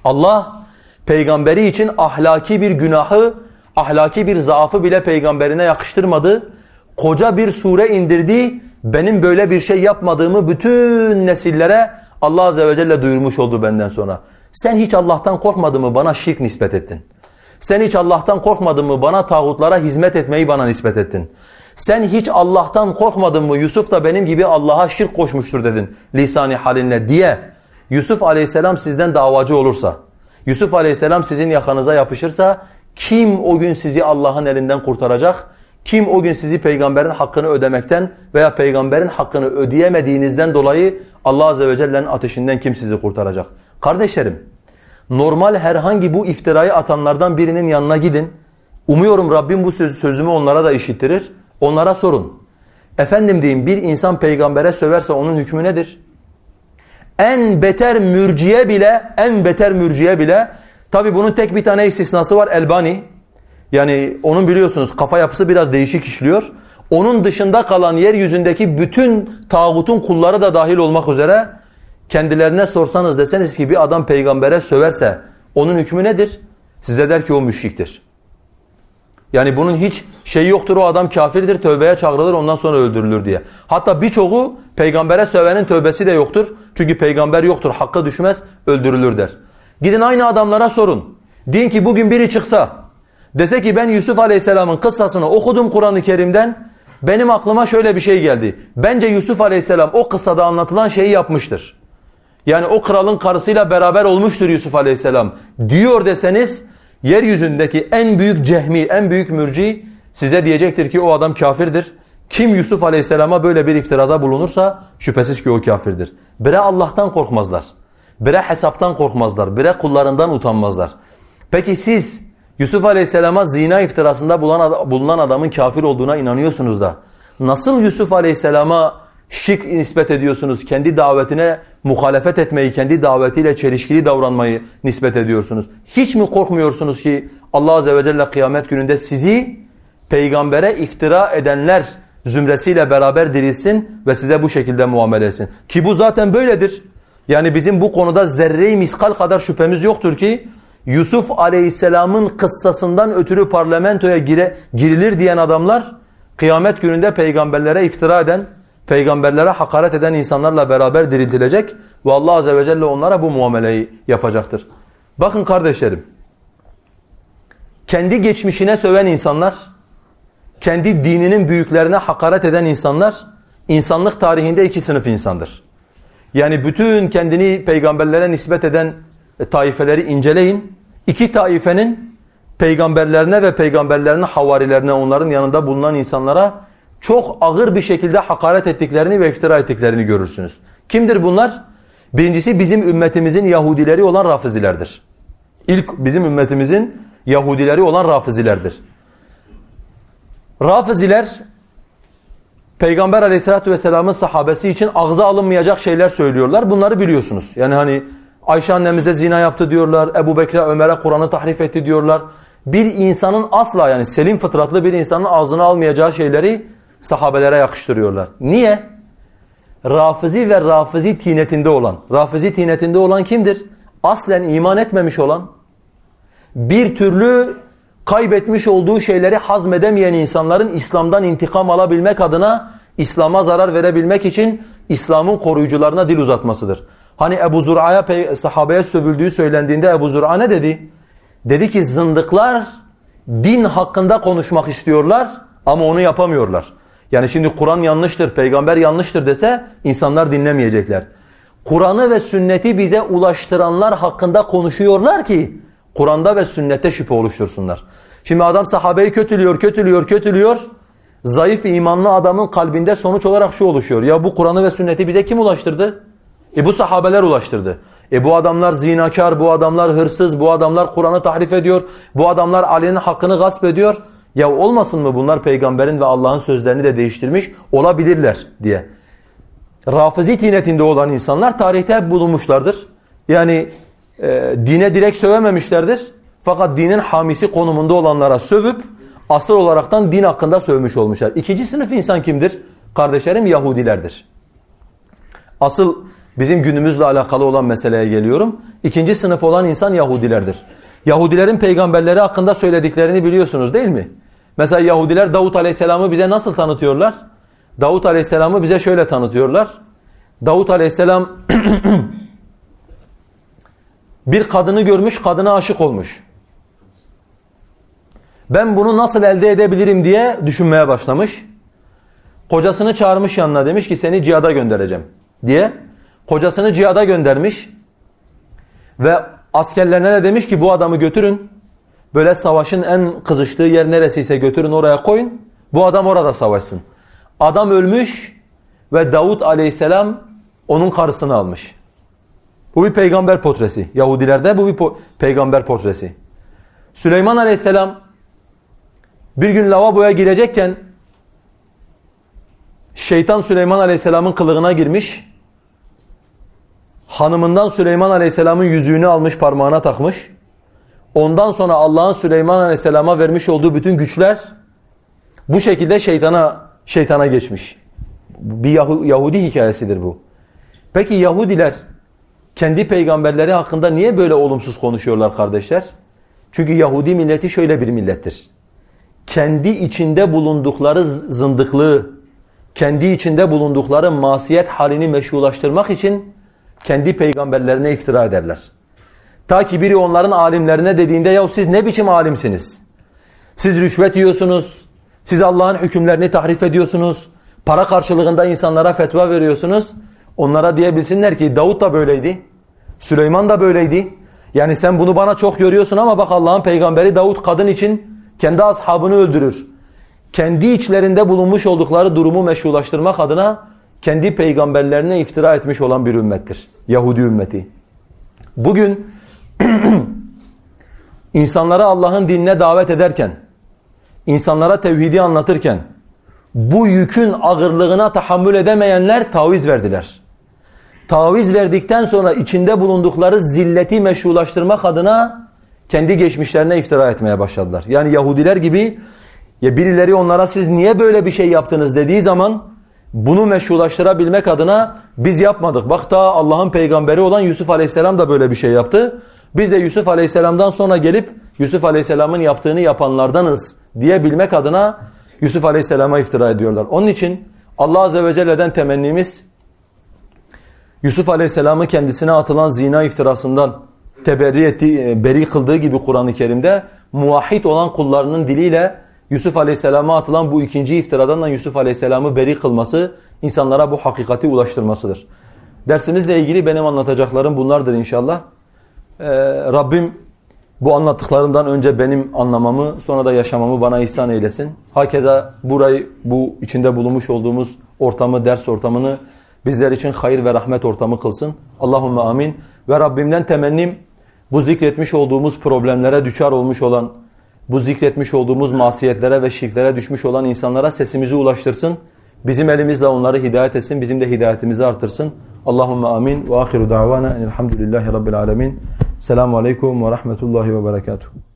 Allah peygamberi için ahlaki bir günahı, ahlaki bir zaafı bile peygamberine yakıştırmadı. Koca bir sure indirdi. Benim böyle bir şey yapmadığımı bütün nesillere Allah Azze ve Celle duyurmuş oldu benden sonra. Sen hiç Allah'tan korkmadın mı bana şirk nispet ettin. Sen hiç Allah'tan korkmadın mı bana tağutlara hizmet etmeyi bana nispet ettin. Sen hiç Allah'tan korkmadın mı? Yusuf da benim gibi Allah'a şirk koşmuştur dedin lisani halinle diye. Yusuf aleyhisselam sizden davacı olursa, Yusuf aleyhisselam sizin yakanıza yapışırsa kim o gün sizi Allah'ın elinden kurtaracak? Kim o gün sizi peygamberin hakkını ödemekten veya peygamberin hakkını ödeyemediğinizden dolayı Allah azze ve celle'nin ateşinden kim sizi kurtaracak? Kardeşlerim, normal herhangi bu iftirayı atanlardan birinin yanına gidin. Umuyorum Rabbim bu sözümü onlara da işittirir. Onlara sorun. Efendim diyeyim bir insan peygambere söverse onun hükmü nedir? En beter mürciye bile, en beter mürciye bile tabi bunun tek bir tane istisnası var Elbani. Yani onun biliyorsunuz kafa yapısı biraz değişik işliyor. Onun dışında kalan yeryüzündeki bütün tağutun kulları da dahil olmak üzere kendilerine sorsanız deseniz ki bir adam peygambere söverse Onun hükmü nedir? Size der ki o müşriktir. Yani bunun hiç şeyi yoktur o adam kafirdir tövbeye çağrılır ondan sonra öldürülür diye. Hatta birçoğu peygambere sövenin tövbesi de yoktur. Çünkü peygamber yoktur hakka düşmez öldürülür der. Gidin aynı adamlara sorun. Deyin ki bugün biri çıksa dese ki ben Yusuf Aleyhisselam'ın kıssasını okudum Kur'an-ı Kerim'den benim aklıma şöyle bir şey geldi. Bence Yusuf Aleyhisselam o kıssada anlatılan şeyi yapmıştır. Yani o kralın karısıyla beraber olmuştur Yusuf Aleyhisselam diyor deseniz yeryüzündeki en büyük cehmi, en büyük mürci size diyecektir ki o adam kafirdir. Kim Yusuf Aleyhisselam'a böyle bir iftirada bulunursa şüphesiz ki o kafirdir. Bire Allah'tan korkmazlar. Bire hesaptan korkmazlar. Bire kullarından utanmazlar. Peki siz Yusuf Aleyhisselam'a zina iftirasında bulunan adamın kafir olduğuna inanıyorsunuz da nasıl Yusuf Aleyhisselam'a şirk nispet ediyorsunuz. Kendi davetine muhalefet etmeyi, kendi davetiyle çelişkili davranmayı nispet ediyorsunuz. Hiç mi korkmuyorsunuz ki Allah Azze ve Celle kıyamet gününde sizi peygambere iftira edenler zümresiyle beraber dirilsin ve size bu şekilde muamele etsin. Ki bu zaten böyledir. Yani bizim bu konuda zerre-i miskal kadar şüphemiz yoktur ki Yusuf Aleyhisselam'ın kıssasından ötürü parlamentoya gire, girilir diyen adamlar kıyamet gününde peygamberlere iftira eden peygamberlere hakaret eden insanlarla beraber diriltilecek ve Allah Azze ve Celle onlara bu muameleyi yapacaktır. Bakın kardeşlerim, kendi geçmişine söven insanlar, kendi dininin büyüklerine hakaret eden insanlar, insanlık tarihinde iki sınıf insandır. Yani bütün kendini peygamberlere nispet eden e, taifeleri inceleyin. İki taifenin peygamberlerine ve peygamberlerinin havarilerine, onların yanında bulunan insanlara çok ağır bir şekilde hakaret ettiklerini ve iftira ettiklerini görürsünüz. Kimdir bunlar? Birincisi bizim ümmetimizin Yahudileri olan Rafizilerdir. İlk bizim ümmetimizin Yahudileri olan Rafizilerdir. Rafiziler Peygamber aleyhissalatü vesselamın sahabesi için ağza alınmayacak şeyler söylüyorlar. Bunları biliyorsunuz. Yani hani Ayşe annemize zina yaptı diyorlar. Ebu Bekir'e Ömer'e Kur'an'ı tahrif etti diyorlar. Bir insanın asla yani selim fıtratlı bir insanın ağzına almayacağı şeyleri sahabelere yakıştırıyorlar. Niye? Rafizi ve Rafizi tinetinde olan. Rafizi tinetinde olan kimdir? Aslen iman etmemiş olan, bir türlü kaybetmiş olduğu şeyleri hazmedemeyen insanların İslam'dan intikam alabilmek adına İslam'a zarar verebilmek için İslam'ın koruyucularına dil uzatmasıdır. Hani Ebu Zur'a'ya sahabeye sövüldüğü söylendiğinde Ebu Zur'a ne dedi? Dedi ki zındıklar din hakkında konuşmak istiyorlar ama onu yapamıyorlar. Yani şimdi Kur'an yanlıştır, peygamber yanlıştır dese insanlar dinlemeyecekler. Kur'an'ı ve sünneti bize ulaştıranlar hakkında konuşuyorlar ki Kur'an'da ve sünnette şüphe oluştursunlar. Şimdi adam sahabeyi kötülüyor, kötülüyor, kötülüyor. Zayıf imanlı adamın kalbinde sonuç olarak şu oluşuyor. Ya bu Kur'an'ı ve sünneti bize kim ulaştırdı? E bu sahabeler ulaştırdı. E bu adamlar zinakar, bu adamlar hırsız, bu adamlar Kur'an'ı tahrif ediyor, bu adamlar Ali'nin hakkını gasp ediyor. Ya olmasın mı bunlar peygamberin ve Allah'ın sözlerini de değiştirmiş olabilirler diye. Rafizi tinetinde olan insanlar tarihte bulunmuşlardır. Yani e, dine direkt sövememişlerdir. Fakat dinin hamisi konumunda olanlara sövüp asıl olaraktan din hakkında sövmüş olmuşlar. İkinci sınıf insan kimdir? Kardeşlerim Yahudilerdir. Asıl bizim günümüzle alakalı olan meseleye geliyorum. İkinci sınıf olan insan Yahudilerdir. Yahudilerin peygamberleri hakkında söylediklerini biliyorsunuz değil mi? Mesela Yahudiler Davut Aleyhisselam'ı bize nasıl tanıtıyorlar? Davut Aleyhisselam'ı bize şöyle tanıtıyorlar. Davut Aleyhisselam bir kadını görmüş, kadına aşık olmuş. Ben bunu nasıl elde edebilirim diye düşünmeye başlamış. Kocasını çağırmış yanına demiş ki seni cihada göndereceğim diye. Kocasını cihada göndermiş ve askerlerine de demiş ki bu adamı götürün Böyle savaşın en kızıştığı yer neresiyse götürün oraya koyun. Bu adam orada savaşsın. Adam ölmüş ve Davut aleyhisselam onun karısını almış. Bu bir peygamber portresi. Yahudilerde bu bir peygamber portresi. Süleyman aleyhisselam bir gün lavaboya girecekken şeytan Süleyman aleyhisselamın kılığına girmiş. Hanımından Süleyman aleyhisselamın yüzüğünü almış parmağına takmış. Ondan sonra Allah'ın Süleyman Aleyhisselam'a vermiş olduğu bütün güçler bu şekilde şeytana şeytana geçmiş. Bir Yahudi hikayesidir bu. Peki Yahudiler kendi peygamberleri hakkında niye böyle olumsuz konuşuyorlar kardeşler? Çünkü Yahudi milleti şöyle bir millettir. Kendi içinde bulundukları zındıklığı, kendi içinde bulundukları masiyet halini meşrulaştırmak için kendi peygamberlerine iftira ederler. Ta ki biri onların alimlerine dediğinde ya siz ne biçim alimsiniz? Siz rüşvet yiyorsunuz, siz Allah'ın hükümlerini tahrif ediyorsunuz, para karşılığında insanlara fetva veriyorsunuz. Onlara diyebilsinler ki Davut da böyleydi, Süleyman da böyleydi. Yani sen bunu bana çok görüyorsun ama bak Allah'ın peygamberi Davut kadın için kendi ashabını öldürür. Kendi içlerinde bulunmuş oldukları durumu meşrulaştırmak adına kendi peygamberlerine iftira etmiş olan bir ümmettir. Yahudi ümmeti. Bugün insanlara Allah'ın dinine davet ederken, insanlara tevhidi anlatırken bu yükün ağırlığına tahammül edemeyenler taviz verdiler. Taviz verdikten sonra içinde bulundukları zilleti meşrulaştırmak adına kendi geçmişlerine iftira etmeye başladılar. Yani Yahudiler gibi ya birileri onlara siz niye böyle bir şey yaptınız dediği zaman bunu meşrulaştırabilmek adına biz yapmadık. Bak da Allah'ın peygamberi olan Yusuf Aleyhisselam da böyle bir şey yaptı. Biz de Yusuf Aleyhisselam'dan sonra gelip Yusuf Aleyhisselam'ın yaptığını yapanlardanız diyebilmek adına Yusuf Aleyhisselam'a iftira ediyorlar. Onun için Allah Azze ve Celle'den temennimiz Yusuf Aleyhisselam'ı kendisine atılan zina iftirasından teberri ettiği, e, beri kıldığı gibi Kur'an-ı Kerim'de muvahhid olan kullarının diliyle Yusuf Aleyhisselam'a atılan bu ikinci iftiradan da Yusuf Aleyhisselam'ı beri kılması, insanlara bu hakikati ulaştırmasıdır. Dersimizle ilgili benim anlatacaklarım bunlardır inşallah. Ee, Rabbim bu anlattıklarımdan önce benim anlamamı sonra da yaşamamı bana ihsan eylesin. Hakeza burayı bu içinde bulunmuş olduğumuz ortamı, ders ortamını bizler için hayır ve rahmet ortamı kılsın. Allahümme amin. Ve Rabbimden temennim bu zikretmiş olduğumuz problemlere düçar olmuş olan, bu zikretmiş olduğumuz masiyetlere ve şirklere düşmüş olan insanlara sesimizi ulaştırsın. Bizim elimizle onları hidayet etsin, bizim de hidayetimizi artırsın. Allahümme amin. Ve ahiru da'vana enelhamdülillahi rabbil alemin. Selamun aleyküm ve rahmetullahi ve berekatuhu.